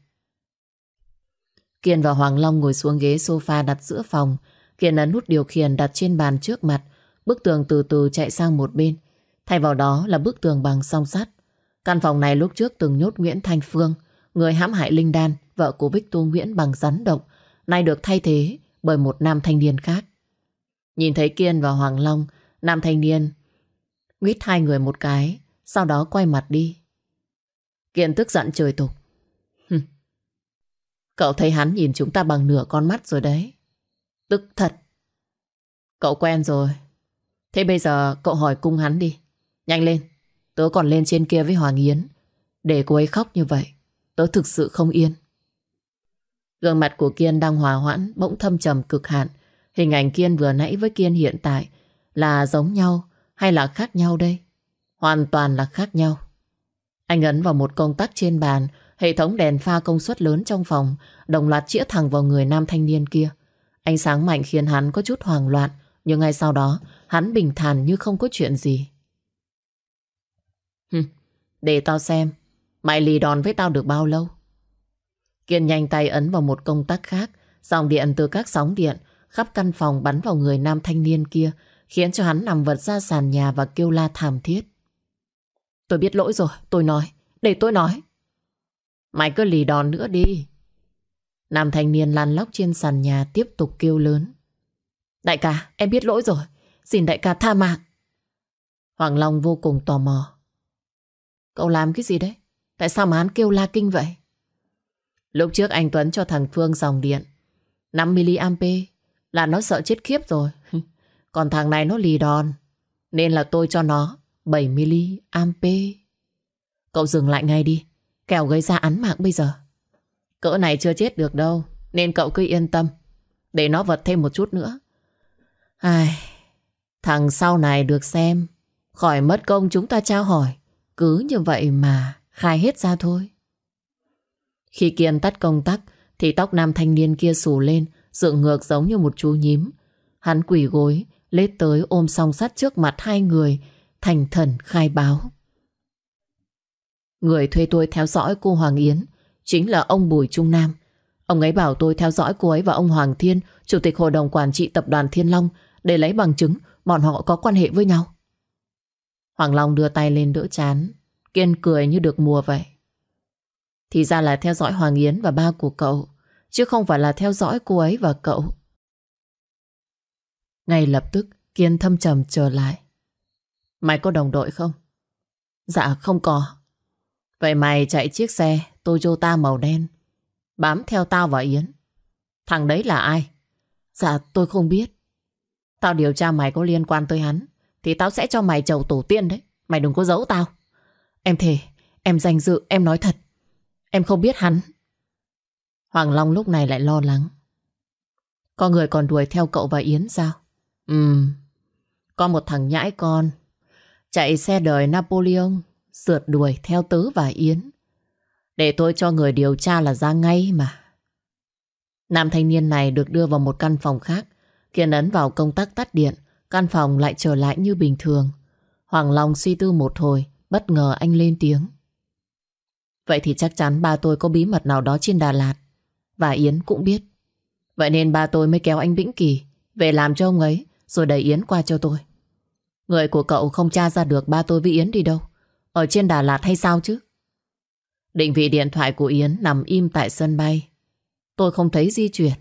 Kiên và Hoàng Long ngồi xuống ghế sofa đặt giữa phòng. Kiên ấn nút điều khiển đặt trên bàn trước mặt. Bức tường từ từ chạy sang một bên. Thay vào đó là bức tường bằng song sắt. Căn phòng này lúc trước từng nhốt Nguyễn Thanh Phương, người hãm hại Linh Đan, vợ của Bích Tu Nguyễn bằng rắn độc nay được thay thế bởi một nam thanh niên khác. Nhìn thấy Kiên và Hoàng Long, nam thanh niên nguyết hai người một cái, sau đó quay mặt đi. Kiên tức giận trời tục. Cậu thấy hắn nhìn chúng ta bằng nửa con mắt rồi đấy. Tức thật. Cậu quen rồi. Thế bây giờ cậu hỏi cung hắn đi. Nhanh lên. Tớ còn lên trên kia với Hoàng Yến. Để cô ấy khóc như vậy. Tớ thực sự không yên. Gương mặt của Kiên đang hòa hoãn, bỗng thâm trầm cực hạn. Hình ảnh Kiên vừa nãy với Kiên hiện tại là giống nhau hay là khác nhau đây? Hoàn toàn là khác nhau. Anh ấn vào một công tắc trên bàn, hệ thống đèn pha công suất lớn trong phòng, đồng loạt chĩa thẳng vào người nam thanh niên kia. Ánh sáng mạnh khiến hắn có chút hoảng loạn, nhưng ngay sau đó, hắn bình thản như không có chuyện gì. Hừm, để tao xem, mày lì đòn với tao được bao lâu? Kiên nhanh tay ấn vào một công tắc khác, dòng điện từ các sóng điện khắp căn phòng bắn vào người nam thanh niên kia, khiến cho hắn nằm vật ra sàn nhà và kêu la thảm thiết. Tôi biết lỗi rồi, tôi nói. Để tôi nói. Mày cứ lì đòn nữa đi. Nam thanh niên lăn lóc trên sàn nhà tiếp tục kêu lớn. Đại ca, em biết lỗi rồi. Xin đại ca tha mạng. Hoàng Long vô cùng tò mò. Cậu làm cái gì đấy? Tại sao mà hắn kêu la kinh vậy? Lúc trước anh Tuấn cho thằng Phương dòng điện 5mA là nó sợ chết khiếp rồi. Còn thằng này nó lì đòn. Nên là tôi cho nó 7mA. Cậu dừng lại ngay đi, kẻo gây ra án mạng bây giờ. Cỡ này chưa chết được đâu, nên cậu cứ yên tâm. Để nó vật thêm một chút nữa. Ai, thằng sau này được xem, khỏi mất công chúng ta trao hỏi. Cứ như vậy mà khai hết ra thôi. Khi Kiên tắt công tắc, thì tóc nam thanh niên kia xù lên, dựng ngược giống như một chú nhím. Hắn quỷ gối, lết tới ôm song sắt trước mặt hai người, thành thần khai báo. Người thuê tôi theo dõi cô Hoàng Yến chính là ông Bùi Trung Nam. Ông ấy bảo tôi theo dõi cô ấy và ông Hoàng Thiên, Chủ tịch Hội đồng Quản trị Tập đoàn Thiên Long để lấy bằng chứng bọn họ có quan hệ với nhau. Hoàng Long đưa tay lên đỡ chán, Kiên cười như được mùa vậy. Thì ra là theo dõi Hoàng Yến và ba của cậu, chứ không phải là theo dõi cô ấy và cậu. Ngay lập tức, Kiên thâm trầm trở lại. Mày có đồng đội không? Dạ không có. Vậy mày chạy chiếc xe Toyota màu đen bám theo tao và Yến. Thằng đấy là ai? Dạ tôi không biết. Tao điều tra mày có liên quan tới hắn thì tao sẽ cho mày chầu tổ tiên đấy. Mày đừng có giấu tao. Em thề, em danh dự, em nói thật. Em không biết hắn. Hoàng Long lúc này lại lo lắng. Có người còn đuổi theo cậu và Yến sao? Ừm, có một thằng nhãi con chạy xe đời Napoleon sượt đuổi theo Tứ và Yến. Để tôi cho người điều tra là ra ngay mà. Nam thanh niên này được đưa vào một căn phòng khác. Kiên ấn vào công tắc tắt điện. Căn phòng lại trở lại như bình thường. Hoàng Long suy tư một hồi. Bất ngờ anh lên tiếng. Vậy thì chắc chắn ba tôi có bí mật nào đó trên Đà Lạt. Và Yến cũng biết. Vậy nên ba tôi mới kéo anh Vĩnh Kỳ về làm cho ông ấy, rồi đẩy Yến qua cho tôi. Người của cậu không tra ra được ba tôi với Yến đi đâu. Ở trên Đà Lạt hay sao chứ? Định vị điện thoại của Yến nằm im tại sân bay. Tôi không thấy di chuyển.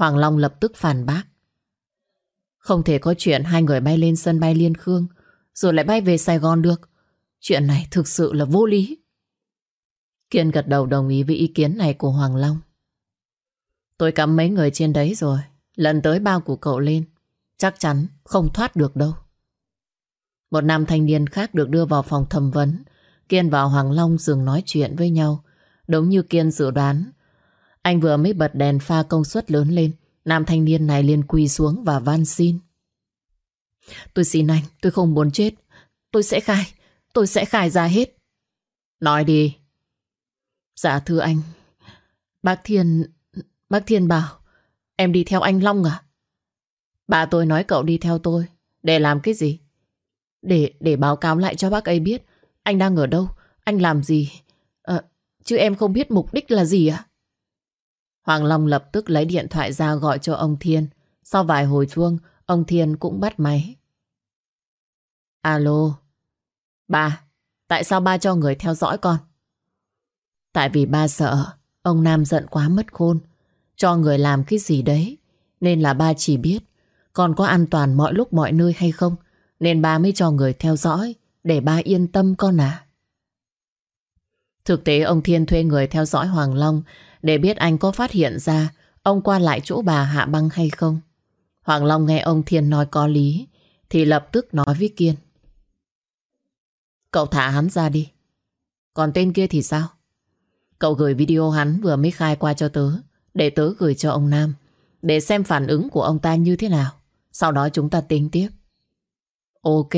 Hoàng Long lập tức phản bác. Không thể có chuyện hai người bay lên sân bay Liên Khương, rồi lại bay về Sài Gòn được. Chuyện này thực sự là vô lý. Kiên gật đầu đồng ý với ý kiến này của Hoàng Long. Tôi cắm mấy người trên đấy rồi. Lần tới bao của cậu lên. Chắc chắn không thoát được đâu. Một nam thanh niên khác được đưa vào phòng thẩm vấn. Kiên và Hoàng Long dừng nói chuyện với nhau. Đúng như Kiên dự đoán. Anh vừa mới bật đèn pha công suất lớn lên. Nam thanh niên này liền quỳ xuống và van xin. Tôi xin anh, tôi không muốn chết. Tôi sẽ khai, tôi sẽ khai ra hết. Nói đi. Dạ thưa anh, bác Thiên, bác Thiên bảo em đi theo anh Long à? Bà tôi nói cậu đi theo tôi, để làm cái gì? Để để báo cáo lại cho bác ấy biết anh đang ở đâu, anh làm gì. À, chứ em không biết mục đích là gì à? Hoàng Long lập tức lấy điện thoại ra gọi cho ông Thiên. Sau vài hồi chuông, ông Thiên cũng bắt máy. Alo. Ba, tại sao ba cho người theo dõi con? Tại vì ba sợ ông Nam giận quá mất khôn. Cho người làm cái gì đấy. Nên là ba chỉ biết con có an toàn mọi lúc mọi nơi hay không. Nên ba mới cho người theo dõi để ba yên tâm con à. Thực tế ông Thiên thuê người theo dõi Hoàng Long để biết anh có phát hiện ra, ông qua lại chỗ bà Hạ Băng hay không. Hoàng Long nghe ông Thiên nói có lý, thì lập tức nói với Kiên. Cậu thả hắn ra đi. Còn tên kia thì sao? Cậu gửi video hắn vừa mới khai qua cho tớ, để tớ gửi cho ông Nam, để xem phản ứng của ông ta như thế nào. Sau đó chúng ta tính tiếp. Ok.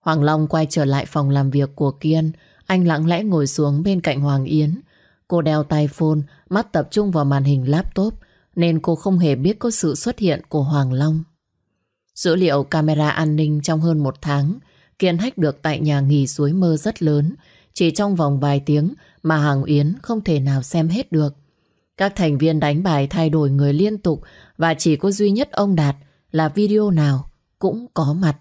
Hoàng Long quay trở lại phòng làm việc của Kiên. Anh lặng lẽ ngồi xuống bên cạnh Hoàng Yến. Cô đeo tay phone, mắt tập trung vào màn hình laptop nên cô không hề biết có sự xuất hiện của Hoàng Long. Dữ liệu camera an ninh trong hơn một tháng Kiên hách được tại nhà nghỉ suối mơ rất lớn. Chỉ trong vòng vài tiếng mà Hàng Yến không thể nào xem hết được. Các thành viên đánh bài thay đổi người liên tục Và chỉ có duy nhất ông Đạt là video nào cũng có mặt.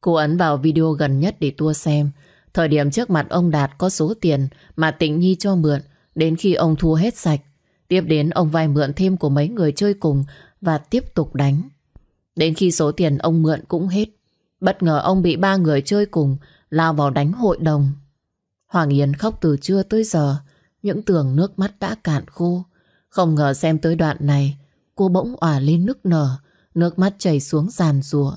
Cô ấn vào video gần nhất để tua xem. Thời điểm trước mặt ông Đạt có số tiền mà Tịnh Nhi cho mượn đến khi ông thua hết sạch. Tiếp đến ông vay mượn thêm của mấy người chơi cùng và tiếp tục đánh. Đến khi số tiền ông mượn cũng hết, bất ngờ ông bị ba người chơi cùng lao vào đánh hội đồng. Hoàng Yến khóc từ trưa tới giờ, những tường nước mắt đã cạn khô. Không ngờ xem tới đoạn này, cô bỗng òa lên nức nở, nước mắt chảy xuống giàn rùa.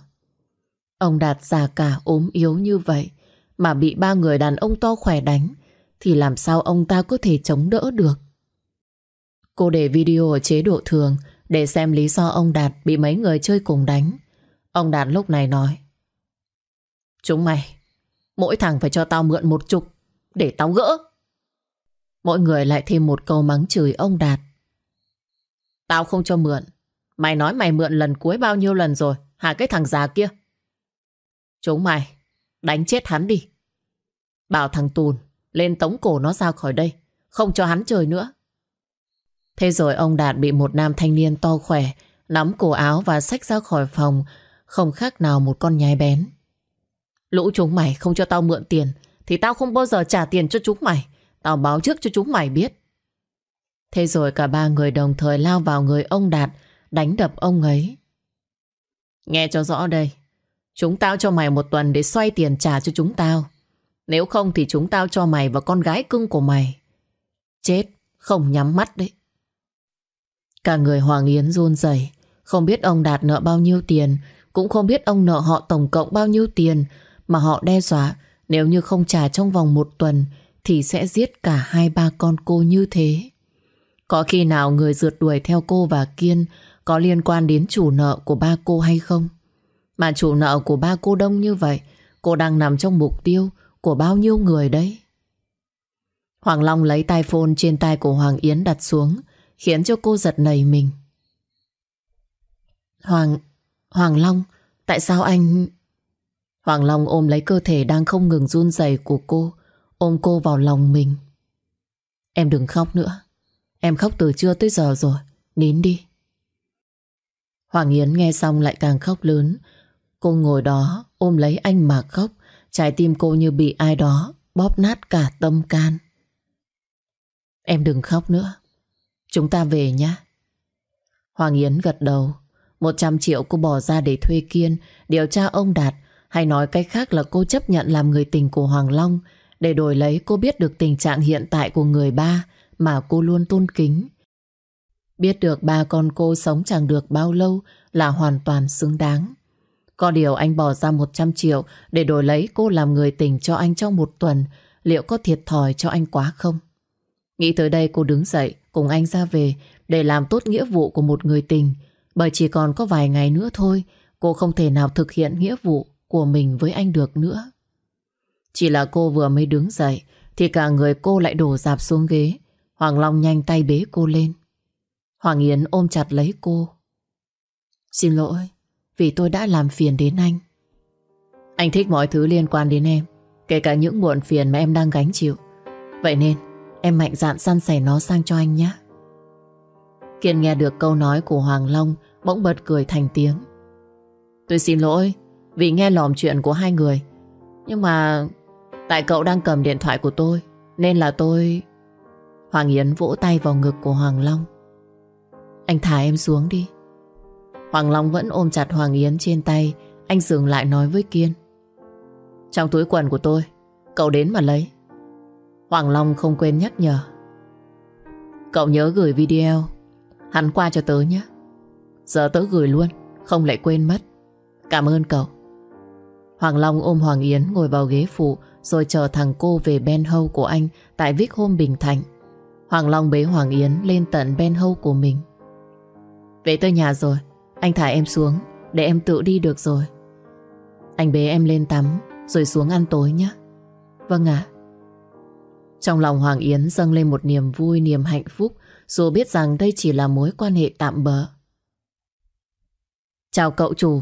Ông Đạt già cả ốm yếu như vậy, mà bị ba người đàn ông to khỏe đánh, thì làm sao ông ta có thể chống đỡ được? Cô để video ở chế độ thường để xem lý do ông Đạt bị mấy người chơi cùng đánh. Ông Đạt lúc này nói Chúng mày, mỗi thằng phải cho tao mượn một chục để tao gỡ. Mỗi người lại thêm một câu mắng chửi ông Đạt. Tao không cho mượn, Mày nói mày mượn lần cuối bao nhiêu lần rồi Hả cái thằng già kia Chúng mày Đánh chết hắn đi. Bảo thằng Tùn, lên tống cổ nó ra khỏi đây. Không cho hắn chơi nữa. Thế rồi ông Đạt bị một nam thanh niên to khỏe, Nắm cổ áo và xách ra khỏi phòng, Không khác nào một con nhái bén. Lũ chúng mày không cho tao mượn tiền, Thì tao không bao giờ trả tiền cho chúng mày. Tao báo trước cho chúng mày biết. Thế rồi cả ba người đồng thời lao vào người ông Đạt, Đánh đập ông ấy. Nghe cho rõ đây. Chúng tao cho mày một tuần để xoay tiền trả cho chúng tao. Nếu không thì chúng tao cho mày và con gái cưng của mày. Chết, Không nhắm mắt đấy. Cả người Hoàng Yến run rẩy. Không biết ông Đạt nợ bao nhiêu tiền, Cũng không biết ông nợ họ tổng cộng bao nhiêu tiền Mà họ đe dọa. Nếu như không trả trong vòng một tuần Thì sẽ giết cả hai ba con cô như thế. Có khi nào người rượt đuổi theo cô và Kiên Có liên quan đến chủ nợ của ba cô hay không? Mà chủ nợ của ba cô đông như vậy Cô đang nằm trong mục tiêu Của bao nhiêu người đấy Hoàng Long lấy tai phone trên tay của Hoàng Yến đặt xuống khiến cho cô giật nảy mình. Hoàng... Hoàng Long, tại sao anh... Hoàng Long ôm lấy cơ thể đang không ngừng run rẩy của cô, ôm cô vào lòng mình. Em đừng khóc nữa. Em khóc từ trưa tới giờ rồi. Nín đi. Hoàng Yến nghe xong lại càng khóc lớn. Cô ngồi đó, ôm lấy anh mà khóc. Trái tim cô như bị ai đó bóp nát cả tâm can. Em đừng khóc nữa. Chúng ta về nhé. Hoàng Yến gật đầu. 100 triệu cô bỏ ra để thuê Kiên điều tra ông Đạt hay nói cách khác là cô chấp nhận làm người tình của Hoàng Long để đổi lấy, cô biết được tình trạng hiện tại của người ba mà cô luôn tôn kính. Biết được ba con cô sống chẳng được bao lâu là hoàn toàn xứng đáng. Có điều anh bỏ ra 100 triệu để đổi lấy cô làm người tình cho anh trong một tuần liệu có thiệt thòi cho anh quá không? Nghĩ tới đây cô đứng dậy cùng anh ra về để làm tốt nghĩa vụ của một người tình. Bởi chỉ còn có vài ngày nữa thôi, cô không thể nào thực hiện nghĩa vụ của mình với anh được nữa. Chỉ là cô vừa mới đứng dậy thì cả người cô lại đổ dạp xuống ghế. Hoàng Long nhanh tay bế cô lên. Hoàng Yến ôm chặt lấy cô. Xin lỗi, vì tôi đã làm phiền đến anh. Anh thích mọi thứ liên quan đến em, kể cả những muộn phiền mà em đang gánh chịu. Vậy nên, Em mạnh dạn săn sẻ nó sang cho anh nhé Kiên nghe được câu nói của Hoàng Long Bỗng bật cười thành tiếng Tôi xin lỗi Vì nghe lòm chuyện của hai người Nhưng mà Tại cậu đang cầm điện thoại của tôi Nên là tôi Hoàng Yến vỗ tay vào ngực của Hoàng Long Anh thả em xuống đi Hoàng Long vẫn ôm chặt Hoàng Yến trên tay, Anh dừng lại nói với Kiên. Trong túi quần của tôi, Cậu đến mà lấy. Hoàng Long không quên nhắc nhở. Cậu nhớ gửi video, Hắn qua cho tớ nhé. Giờ tớ gửi luôn, Không lại quên mất. Cảm ơn cậu. Hoàng Long ôm Hoàng Yến ngồi vào ghế phụ, Rồi chờ thằng cô về Ben Hâu của anh Tại Vic Home Bình Thạnh. Hoàng Long bế Hoàng Yến lên tận Ben Hâu của mình. Về tới nhà rồi anh thả em xuống Để em tự đi được rồi Anh bế em lên tắm Rồi xuống ăn tối nhé Vâng ạ trong lòng Hoàng Yến dâng lên một niềm vui, niềm hạnh phúc, dù biết rằng đây chỉ là mối quan hệ tạm bỡ. Chào cậu chủ.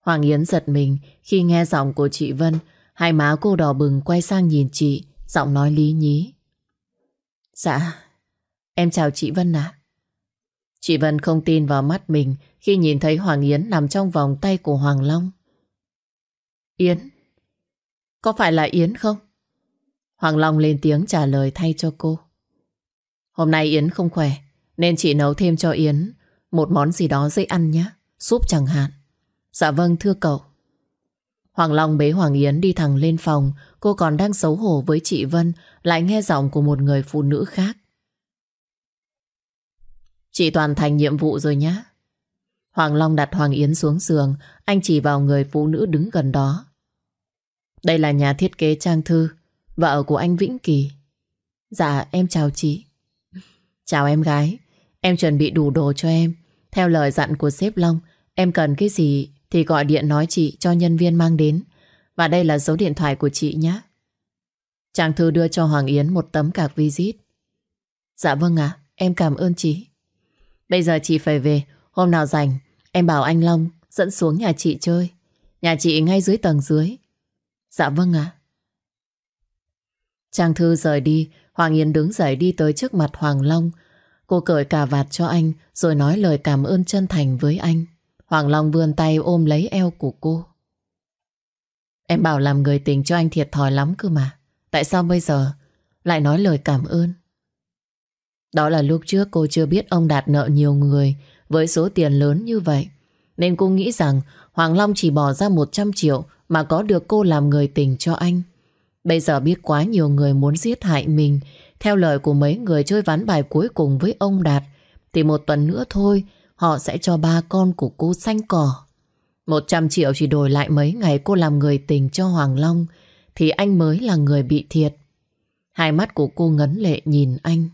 Hoàng Yến giật mình khi nghe giọng của chị Vân, hai má cô đỏ bừng quay sang nhìn chị, giọng nói lý nhí. Dạ, em chào chị Vân ạ. Chị Vân không tin vào mắt mình khi nhìn thấy Hoàng Yến nằm trong vòng tay của Hoàng Long. Yến? Có phải là Yến không? Hoàng Long lên tiếng trả lời thay cho cô. Hôm nay Yến không khỏe, nên chị nấu thêm cho Yến một món gì đó dễ ăn nhé. Súp chẳng hạn. Dạ vâng thưa cậu. Hoàng Long bế Hoàng Yến đi thẳng lên phòng, cô còn đang xấu hổ với chị Vân, lại nghe giọng của một người phụ nữ khác. Chị toàn thành nhiệm vụ rồi nhá. Hoàng Long đặt Hoàng Yến xuống giường, anh chỉ vào người phụ nữ đứng gần đó. Đây là nhà thiết kế trang thư, Vợ của anh Vĩnh Kỳ. Dạ em chào chị. Chào em gái Em chuẩn bị đủ đồ cho em. Theo lời dặn của sếp Long Em cần cái gì thì gọi điện nói chị cho nhân viên mang đến. Và đây là số điện thoại của chị nhé trang thư đưa cho Hoàng Yến một tấm cạc visit Dạ vâng ạ Em cảm ơn chị. Bây giờ chị phải về hôm nào rảnh, em bảo anh Long dẫn xuống nhà chị chơi. Nhà chị ngay dưới tầng dưới. Dạ vâng ạ. Trang Thư rời đi, Hoàng Yến đứng dậy đi tới trước mặt Hoàng Long. Cô cởi cà vạt cho anh rồi nói lời cảm ơn chân thành với anh. Hoàng Long vươn tay ôm lấy eo của cô. Em bảo làm người tình cho anh thiệt thòi lắm cơ mà. Tại sao bây giờ lại nói lời cảm ơn? Đó là lúc trước cô chưa biết ông Đạt nợ nhiều người với số tiền lớn như vậy. Nên cô nghĩ rằng Hoàng Long chỉ bỏ ra 100 triệu mà có được cô làm người tình cho anh. Bây giờ biết quá nhiều người muốn giết hại mình theo lời của mấy người chơi ván bài cuối cùng với ông Đạt, thì một tuần nữa thôi, họ sẽ cho ba con của cô xanh cỏ. 100 triệu chỉ đổi lại mấy ngày cô làm người tình cho Hoàng Long, thì anh mới là người bị thiệt. Hai mắt của cô ngấn lệ nhìn anh.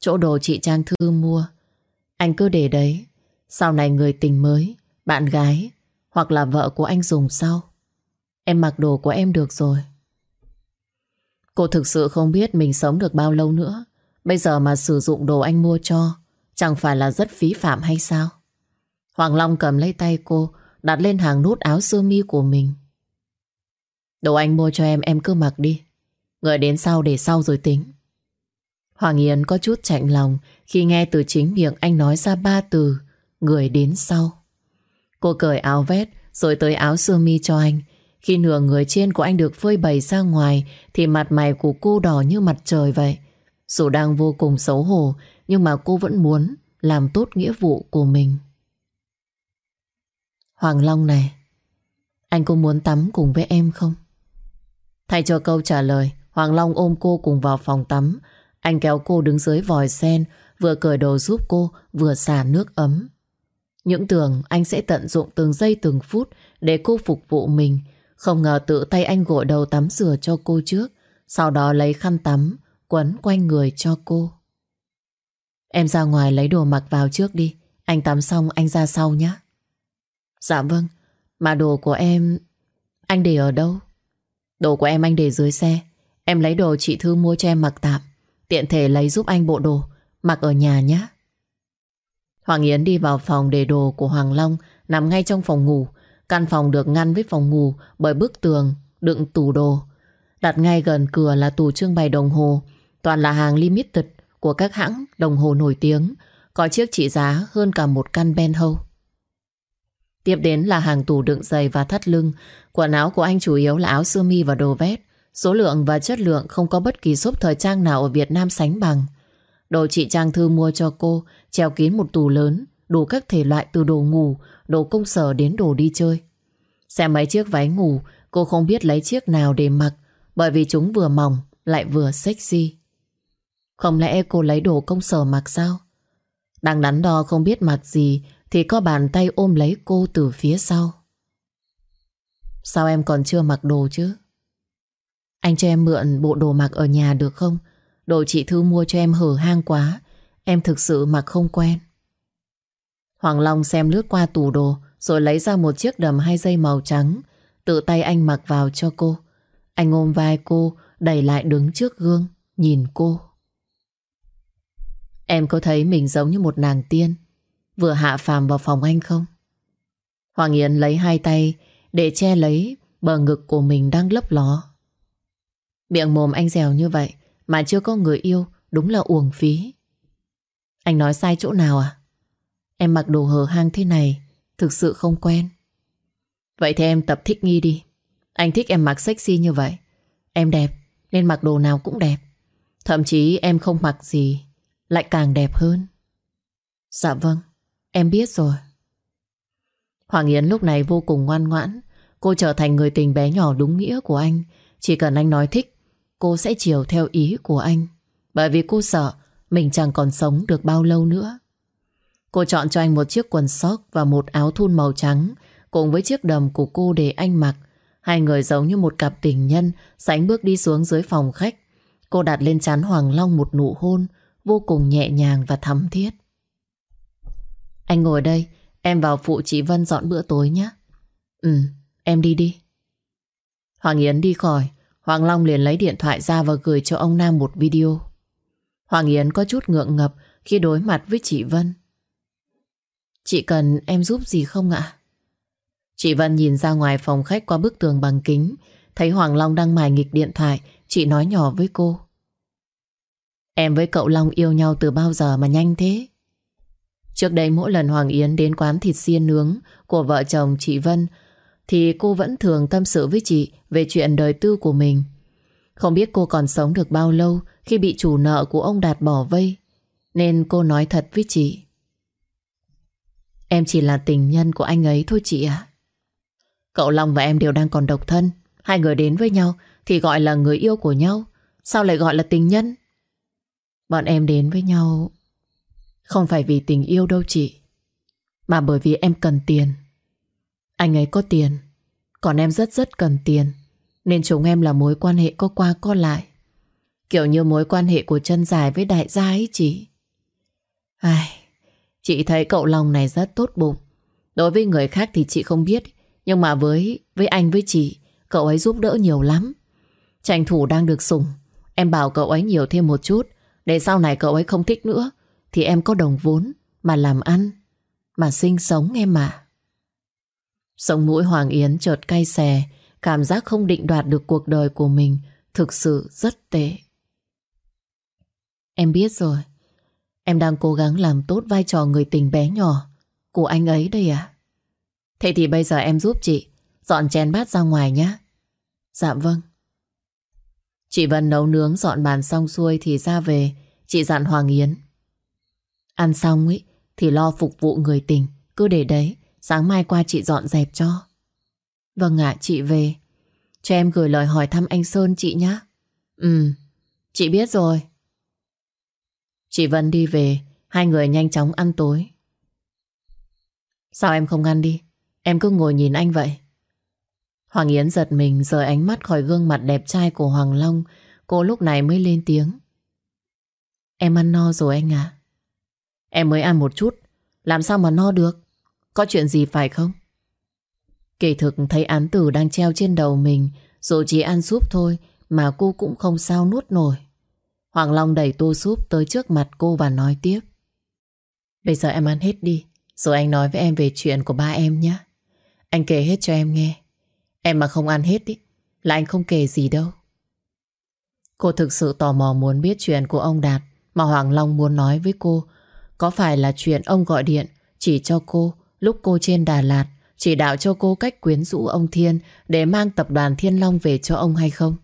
Chỗ đồ chị Trang Thư mua. Anh cứ để đấy. Sau này người tình mới, Bạn gái, Hoặc là vợ của anh dùng sau. Em mặc đồ của em được rồi. Cô thực sự không biết Mình sống được bao lâu nữa. Bây giờ mà sử dụng đồ anh mua cho, Chẳng phải là rất phí phạm hay sao? Hoàng Long cầm lấy tay cô, Đặt lên hàng nút áo sơ mi của mình. Đồ anh mua cho em Em cứ mặc đi. Người đến sau để sau rồi tính. Hoàng Yến có chút chạnh lòng khi nghe từ chính miệng anh nói ra ba từ người đến sau. Cô cởi áo vét rồi tới áo sơ mi cho anh. Khi nửa người trên của anh được phơi bày ra ngoài thì mặt mày của cô đỏ như mặt trời vậy. Dù đang vô cùng xấu hổ nhưng mà cô vẫn muốn làm tốt nghĩa vụ của mình. Hoàng Long này, anh có muốn tắm cùng với em không? Thay cho câu trả lời, Hoàng Long ôm cô cùng vào phòng tắm anh kéo cô đứng dưới vòi sen, Vừa cởi đồ giúp cô, Vừa xả nước ấm. Những tưởng anh sẽ tận dụng từng giây từng phút Để cô phục vụ mình. Không ngờ tự tay anh gội đầu tắm rửa cho cô trước, Sau đó lấy khăn tắm, Quấn quanh người cho cô. Em ra ngoài lấy đồ mặc vào trước đi, Anh tắm xong anh ra sau nhé Dạ vâng Mà đồ của em, Anh để ở đâu? Đồ của em anh để dưới xe, Em lấy đồ chị Thư mua cho em mặc tạm. Tiện thể lấy giúp anh bộ đồ. Mặc ở nhà nhé. Hoàng Yến đi vào phòng để đồ của Hoàng Long, Nằm ngay trong phòng ngủ. Căn phòng được ngăn với phòng ngủ Bởi bức tường, đựng tủ đồ. Đặt ngay gần cửa là tủ trưng bày đồng hồ. Toàn là hàng limited Của các hãng đồng hồ nổi tiếng. Có chiếc trị giá hơn cả một căn Ben Hâu Tiếp đến là hàng tủ đựng giày và thắt lưng. Quần áo của anh chủ yếu là áo sơ mi và đồ vest. Số lượng và chất lượng không có bất kỳ shop thời trang nào ở Việt Nam sánh bằng. Đồ chị Trang Thư mua cho cô treo kín một tủ lớn, đủ các thể loại từ đồ ngủ, đồ công sở đến đồ đi chơi. Xem mấy chiếc váy ngủ, cô không biết lấy chiếc nào để mặc bởi vì chúng vừa mỏng lại vừa sexy. Không lẽ cô lấy đồ công sở mặc sao? Đang đắn đo không biết mặc gì thì có bàn tay ôm lấy cô từ phía sau. Sao em còn chưa mặc đồ chứ? Anh cho em mượn bộ đồ mặc ở nhà được không? Đồ chị Thư mua cho em hở hang quá. Em thực sự mặc không quen. Hoàng Long xem lướt qua tủ đồ, Rồi lấy ra một chiếc đầm hai dây màu trắng, Tự tay anh mặc vào cho cô. Anh ôm vai cô, Đẩy lại đứng trước gương, Nhìn cô. Em có thấy mình giống như một nàng tiên? Vừa hạ phàm vào phòng anh không? Hoàng Yến lấy hai tay, Để che lấy, bờ ngực của mình đang lấp ló. Miệng mồm anh dèo như vậy Mà chưa có người yêu, Đúng là uổng phí. Anh nói sai chỗ nào à? Em mặc đồ hở hang thế này, Thực sự không quen. Vậy thì em tập thích nghi đi. Anh thích em mặc sexy như vậy. Em đẹp, nên mặc đồ nào cũng đẹp. Thậm chí em không mặc gì, Lại càng đẹp hơn. Dạ vâng Em biết rồi. Hoàng Yến lúc này vô cùng ngoan ngoãn. Cô trở thành người tình bé nhỏ đúng nghĩa của anh. Chỉ cần anh nói thích cô sẽ chiều theo ý của anh. Bởi vì cô sợ mình chẳng còn sống được bao lâu nữa. Cô chọn cho anh một chiếc quần sóc và một áo thun màu trắng cùng với chiếc đầm của cô để anh mặc. Hai người giống như một cặp tình nhân sánh bước đi xuống dưới phòng khách. Cô đặt lên chán Hoàng Long một nụ hôn vô cùng nhẹ nhàng và thắm thiết. Anh ngồi đây, em vào phụ chị Vân dọn bữa tối nhé. Ừ, em đi đi. Hoàng Yến đi khỏi, Hoàng Long liền lấy điện thoại ra và gửi cho ông Nam một video. Hoàng Yến có chút ngượng ngập khi đối mặt với chị Vân. Chị cần em giúp gì không ạ? Chị Vân nhìn ra ngoài phòng khách qua bức tường bằng kính, Thấy Hoàng Long đang mài nghịch điện thoại, Chị nói nhỏ với cô Em với cậu Long yêu nhau từ bao giờ mà nhanh thế? Trước đây mỗi lần Hoàng Yến đến quán thịt xiên nướng của vợ chồng chị Vân thì cô vẫn thường tâm sự với chị về chuyện đời tư của mình. Không biết cô còn sống được bao lâu khi bị chủ nợ của ông Đạt bỏ vây. Nên cô nói thật với chị. Em chỉ là tình nhân của anh ấy thôi chị ạ. Cậu Long và em đều đang còn độc thân. Hai người đến với nhau thì gọi là người yêu của nhau. Sao lại gọi là tình nhân? Bọn em đến với nhau không phải vì tình yêu đâu chị, Mà bởi vì em cần tiền anh ấy có tiền Còn em rất rất cần tiền Nên chúng em là mối quan hệ có qua có lại. Kiểu như mối quan hệ của chân dài với đại gia ấy chị. Ai, Chị thấy cậu lòng này rất tốt bụng. Đối với người khác thì chị không biết Nhưng mà với với anh với chị Cậu ấy giúp đỡ nhiều lắm. Tranh thủ đang được sủng Em bảo cậu ấy nhiều thêm một chút Để sau này cậu ấy không thích nữa thì em có đồng vốn mà làm ăn, mà sinh sống em mà. Sống mũi Hoàng Yến chợt cay xè, cảm giác không định đoạt được cuộc đời của mình thực sự rất tệ. Em biết rồi, em đang cố gắng làm tốt vai trò người tình bé nhỏ của anh ấy đây à? Thế thì bây giờ em giúp chị dọn chén bát ra ngoài nhé. Dạ vâng. Chị Vân nấu nướng dọn bàn xong xuôi thì ra về, chị dặn Hoàng Yến Ăn xong ấy thì lo phục vụ người tình, cứ để đấy, sáng mai qua chị dọn dẹp cho. Vâng ạ, chị về. Cho em gửi lời hỏi thăm anh Sơn chị nhé. Ừ, chị biết rồi. Chị Vân đi về, hai người nhanh chóng ăn tối. Sao em không ăn đi? Em cứ ngồi nhìn anh vậy. Hoàng Yến giật mình rời ánh mắt khỏi gương mặt đẹp trai của Hoàng Long. Cô lúc này mới lên tiếng. Em ăn no rồi anh à? Em mới ăn một chút Làm sao mà no được có chuyện gì phải không? Kể thực thấy án tử đang treo trên đầu mình Dù chỉ ăn súp thôi Mà cô cũng không sao nuốt nổi. Hoàng Long đẩy tô súp tới trước mặt cô và nói tiếp. Bây giờ em ăn hết đi Rồi anh nói với em về chuyện của ba em nhé. Anh kể hết cho em nghe. Em mà không ăn hết ý, Là anh không kể gì đâu. Cô thực sự tò mò muốn biết chuyện của ông Đạt Mà Hoàng Long muốn nói với cô. Có phải là chuyện ông gọi điện chỉ cho cô lúc cô trên Đà Lạt chỉ đạo cho cô cách quyến rũ ông Thiên để mang tập đoàn Thiên Long về cho ông hay không?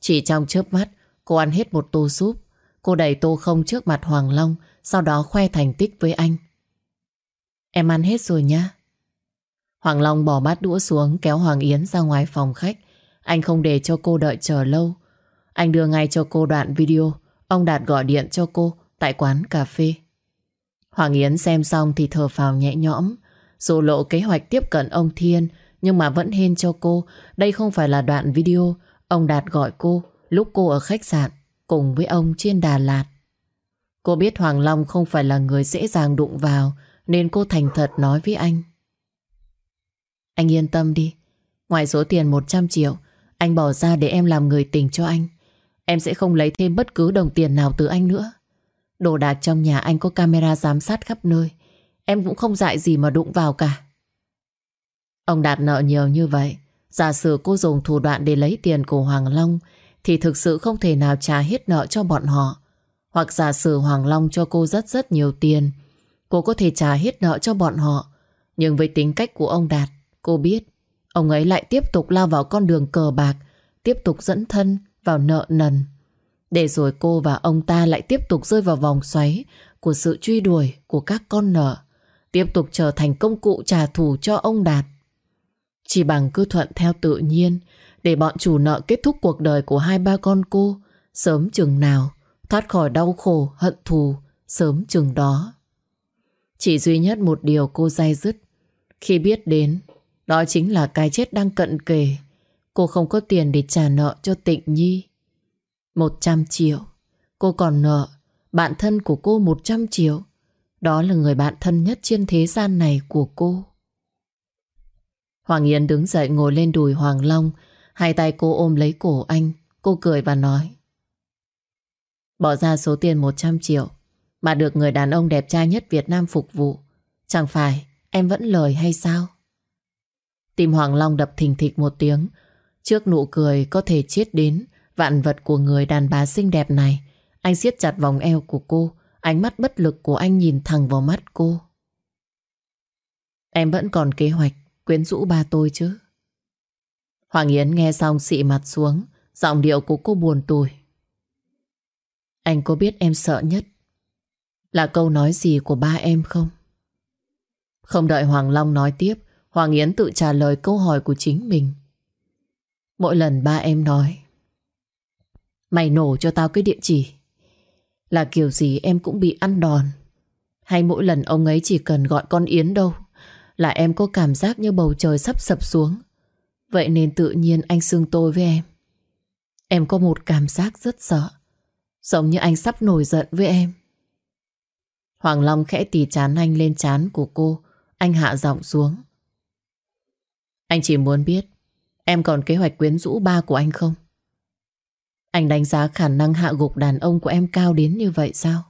Chỉ trong chớp mắt, cô ăn hết một tô súp. Cô đẩy tô không trước mặt Hoàng Long, sau đó khoe thành tích với anh. Em ăn hết rồi nhá. Hoàng Long bỏ bát đũa xuống kéo Hoàng Yến ra ngoài phòng khách. Anh không để cho cô đợi chờ lâu. Anh đưa ngay cho cô đoạn video. Ông Đạt gọi điện cho cô tại quán cà phê. Hoàng Yến xem xong thì thở phào nhẹ nhõm. Dù lộ kế hoạch tiếp cận ông Thiên, nhưng mà vẫn hên cho cô. Đây không phải là đoạn video ông Đạt gọi cô lúc cô ở khách sạn cùng với ông trên Đà Lạt. Cô biết Hoàng Long không phải là người dễ dàng đụng vào nên cô thành thật nói với anh. Anh yên tâm đi. Ngoài số tiền 100 triệu anh bỏ ra để em làm người tình cho anh. Em sẽ không lấy thêm bất cứ đồng tiền nào từ anh nữa. Đồ đạc trong nhà anh có camera giám sát khắp nơi. Em cũng không dại gì mà đụng vào cả. Ông Đạt nợ nhiều như vậy. Giả sử cô dùng thủ đoạn để lấy tiền của Hoàng Long, thì thực sự không thể nào trả hết nợ cho bọn họ. Hoặc giả sử Hoàng Long cho cô rất rất nhiều tiền, cô có thể trả hết nợ cho bọn họ. Nhưng với tính cách của ông Đạt, cô biết, ông ấy lại tiếp tục lao vào con đường cờ bạc, tiếp tục dẫn thân vào nợ nần. Để rồi cô và ông ta lại tiếp tục rơi vào vòng xoáy của sự truy đuổi của các con nợ. Tiếp tục trở thành công cụ trả thù cho ông Đạt. Chỉ bằng cứ thuận theo tự nhiên để bọn chủ nợ kết thúc cuộc đời của hai ba con cô sớm chừng nào thoát khỏi đau khổ, hận thù sớm chừng đó. Chỉ duy nhất một điều cô dai dứt khi biết đến đó chính là cái chết đang cận kề. Cô không có tiền để trả nợ cho Tịnh Nhi. 100 triệu. Cô còn nợ bạn thân của cô 100 triệu. Đó là người bạn thân nhất trên thế gian này của cô. Hoàng Yến đứng dậy ngồi lên đùi Hoàng Long. Hai tay cô ôm lấy cổ anh. Cô cười và nói. Bỏ ra số tiền 100 triệu mà được người đàn ông đẹp trai nhất Việt Nam phục vụ. Chẳng phải em vẫn lời hay sao? Tim Hoàng Long đập thình thịch một tiếng. Trước nụ cười có thể chết đến vạn vật của người đàn bà xinh đẹp này. Anh siết chặt vòng eo của cô. Ánh mắt bất lực của anh nhìn thẳng vào mắt cô. Em vẫn còn kế hoạch quyến rũ ba tôi chứ? Hoàng Yến nghe xong xị mặt xuống. Giọng điệu của cô buồn tủi. Anh có biết em sợ nhất là câu nói gì của ba em không? Không đợi Hoàng Long nói tiếp, Hoàng Yến tự trả lời câu hỏi của chính mình. Mỗi lần ba em nói Mày nổ cho tao cái địa chỉ là kiểu gì em cũng bị ăn đòn. Hay mỗi lần ông ấy chỉ cần gọi con Yến đâu, Là em có cảm giác như bầu trời sắp sập xuống. Vậy nên tự nhiên anh xương tôi với em. Em có một cảm giác rất sợ, Giống như anh sắp nổi giận với em. Hoàng Long khẽ tì chán anh lên chán của cô, Anh hạ giọng xuống. Anh chỉ muốn biết, Em còn kế hoạch quyến rũ ba của anh không? Anh đánh giá khả năng hạ gục đàn ông của em cao đến như vậy sao?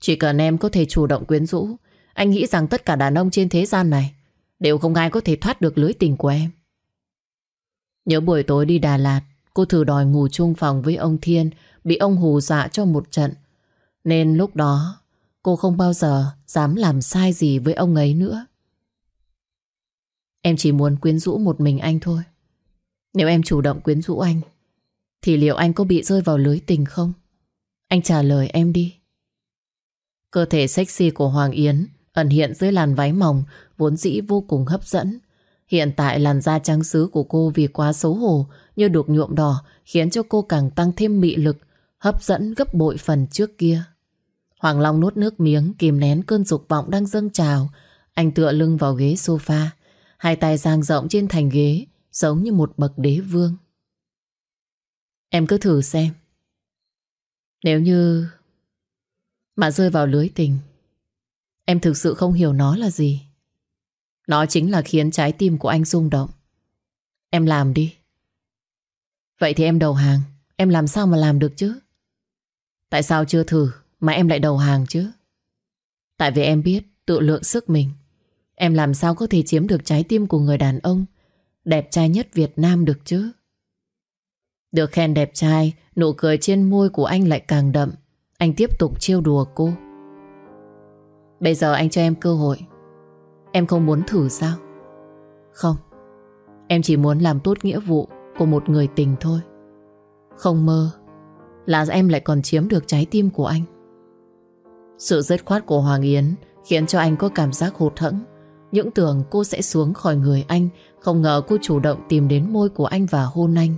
Chỉ cần em có thể chủ động quyến rũ, Anh nghĩ rằng tất cả đàn ông trên thế gian này Đều không ai có thể thoát được lưới tình của em. Nhớ buổi tối đi Đà Lạt, Cô thử đòi ngủ chung phòng với ông Thiên, Bị ông hù dọa cho một trận. Nên lúc đó, Cô không bao giờ dám làm sai gì với ông ấy nữa. Em chỉ muốn quyến rũ một mình anh thôi. Nếu em chủ động quyến rũ anh thì liệu anh có bị rơi vào lưới tình không? Anh trả lời em đi Cơ thể sexy của Hoàng Yến ẩn hiện dưới làn váy mỏng vốn dĩ vô cùng hấp dẫn. Hiện tại làn da trắng xứ của cô vì quá xấu hổ như được nhuộm đỏ khiến cho cô càng tăng thêm mị lực, hấp dẫn gấp bội phần trước kia. Hoàng Long nuốt nước miếng kìm nén cơn dục vọng đang dâng trào. Anh tựa lưng vào ghế sofa, hai tay dang rộng trên thành ghế giống như một bậc đế vương. Em cứ thử xem. Nếu như mà rơi vào lưới tình, em thực sự không hiểu nó là gì. Nó chính là khiến trái tim của anh rung động. Em làm đi. Vậy thì em đầu hàng, em làm sao mà làm được chứ? Tại sao chưa thử mà em lại đầu hàng chứ? Tại vì em biết tự lượng sức mình. Em làm sao có thể chiếm được trái tim của người đàn ông đẹp trai nhất Việt Nam được chứ? Được khen đẹp trai, nụ cười trên môi của anh lại càng đậm. Anh tiếp tục trêu đùa cô. Bây giờ anh cho em cơ hội. Em không muốn thử sao? Không. Em chỉ muốn làm tốt nghĩa vụ của một người tình thôi. Không mơ là em lại còn chiếm được trái tim của anh. Sự dứt khoát của Hoàng Yến khiến cho anh có cảm giác hụt hẫng. Những tưởng cô sẽ xuống khỏi người anh, không ngờ cô chủ động tìm đến môi của anh và hôn anh.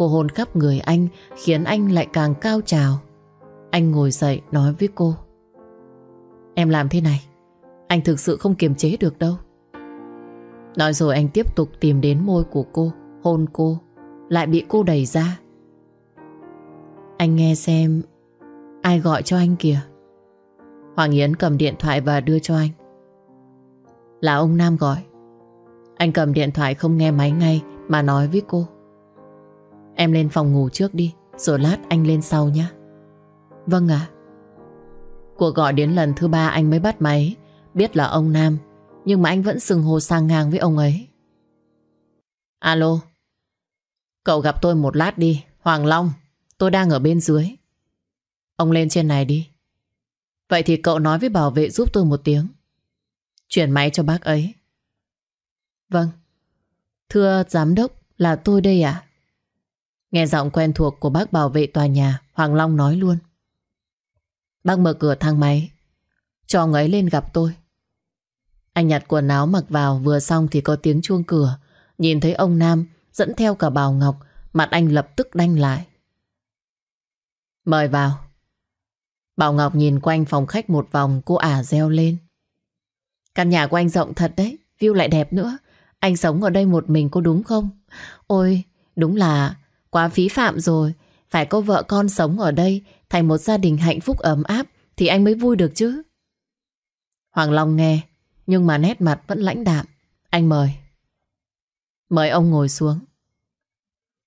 Cô hôn khắp người anh khiến anh lại càng cao trào. Anh ngồi dậy nói với cô. Em làm thế này, anh thực sự không kiềm chế được đâu. Nói rồi anh tiếp tục tìm đến môi của cô, hôn cô, lại bị cô đẩy ra. Anh nghe xem ai gọi cho anh kìa. Hoàng Yến cầm điện thoại và đưa cho anh. Là ông Nam gọi. Anh cầm điện thoại không nghe máy ngay mà nói với cô. Em lên phòng ngủ trước đi, rồi lát anh lên sau nhé. Vâng ạ. Cuộc gọi đến lần thứ ba anh mới bắt máy, biết là ông Nam, nhưng mà anh vẫn sừng hồ sang ngang với ông ấy. Alo, cậu gặp tôi một lát đi, Hoàng Long, tôi đang ở bên dưới. Ông lên trên này đi. Vậy thì cậu nói với bảo vệ giúp tôi một tiếng. Chuyển máy cho bác ấy. Vâng. Thưa giám đốc, là tôi đây ạ. Nghe giọng quen thuộc của bác bảo vệ tòa nhà, Hoàng Long nói luôn. Bác mở cửa thang máy, cho ông ấy lên gặp tôi. Anh nhặt quần áo mặc vào vừa xong thì có tiếng chuông cửa. Nhìn thấy ông Nam dẫn theo cả Bảo Ngọc, mặt anh lập tức đanh lại. Mời vào. Bảo Ngọc nhìn quanh phòng khách một vòng cô ả reo lên. Căn nhà của anh rộng thật đấy, view lại đẹp nữa. Anh sống ở đây một mình có đúng không? Ôi, đúng là quá phí phạm rồi. Phải có vợ con sống ở đây thành một gia đình hạnh phúc ấm áp thì anh mới vui được chứ. Hoàng Long nghe, nhưng mà nét mặt vẫn lãnh đạm. Anh mời. Mời ông ngồi xuống.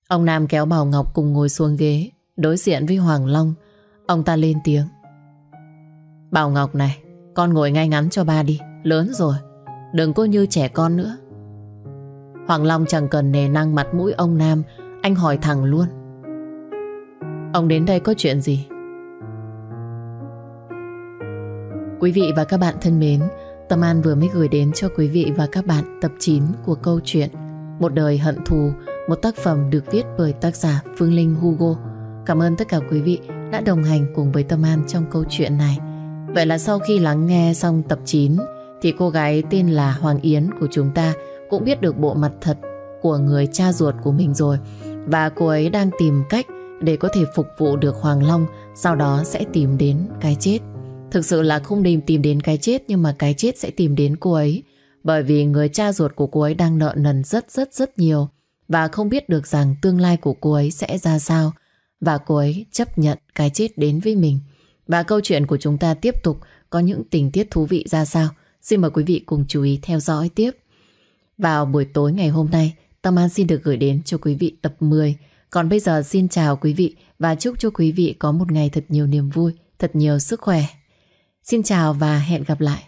Ông Nam kéo Bảo Ngọc cùng ngồi xuống ghế, đối diện với Hoàng Long. Ông ta lên tiếng. Bảo Ngọc này, con ngồi ngay ngắn cho ba đi. Lớn rồi Đừng có như trẻ con nữa Hoàng Long chẳng cần nề năng mặt mũi ông Nam anh hỏi thẳng luôn. Ông đến đây có chuyện gì? Quý vị và các bạn thân mến, Tâm An vừa mới gửi đến cho quý vị và các bạn tập 9 của câu chuyện Một đời hận thù, Một tác phẩm được viết bởi tác giả Phương Linh Hugo. Cảm ơn tất cả quý vị đã đồng hành cùng với Tâm An trong câu chuyện này. Vậy là sau khi lắng nghe xong tập 9 Thì cô gái tên là Hoàng Yến của chúng ta Cũng biết được bộ mặt thật của người cha ruột của mình rồi. Và cô ấy đang tìm cách để có thể phục vụ được Hoàng Long, Sau đó sẽ tìm đến cái chết. Thực sự là không tìm tìm đến cái chết, Nhưng mà cái chết sẽ tìm đến cô ấy. Bởi vì người cha ruột của cô ấy đang nợ nần rất rất rất nhiều. Và không biết được rằng tương lai của cô ấy sẽ ra sao. Và cô ấy chấp nhận cái chết đến với mình. Và câu chuyện của chúng ta tiếp tục Có những tình tiết thú vị ra sao. Xin mời quý vị cùng chú ý theo dõi tiếp. Vào buổi tối ngày hôm nay Tâm An xin được gửi đến cho quý vị tập 10 Còn bây giờ xin chào quý vị Và chúc cho quý vị có một ngày thật nhiều niềm vui, Thật nhiều sức khỏe. Xin chào và hẹn gặp lại.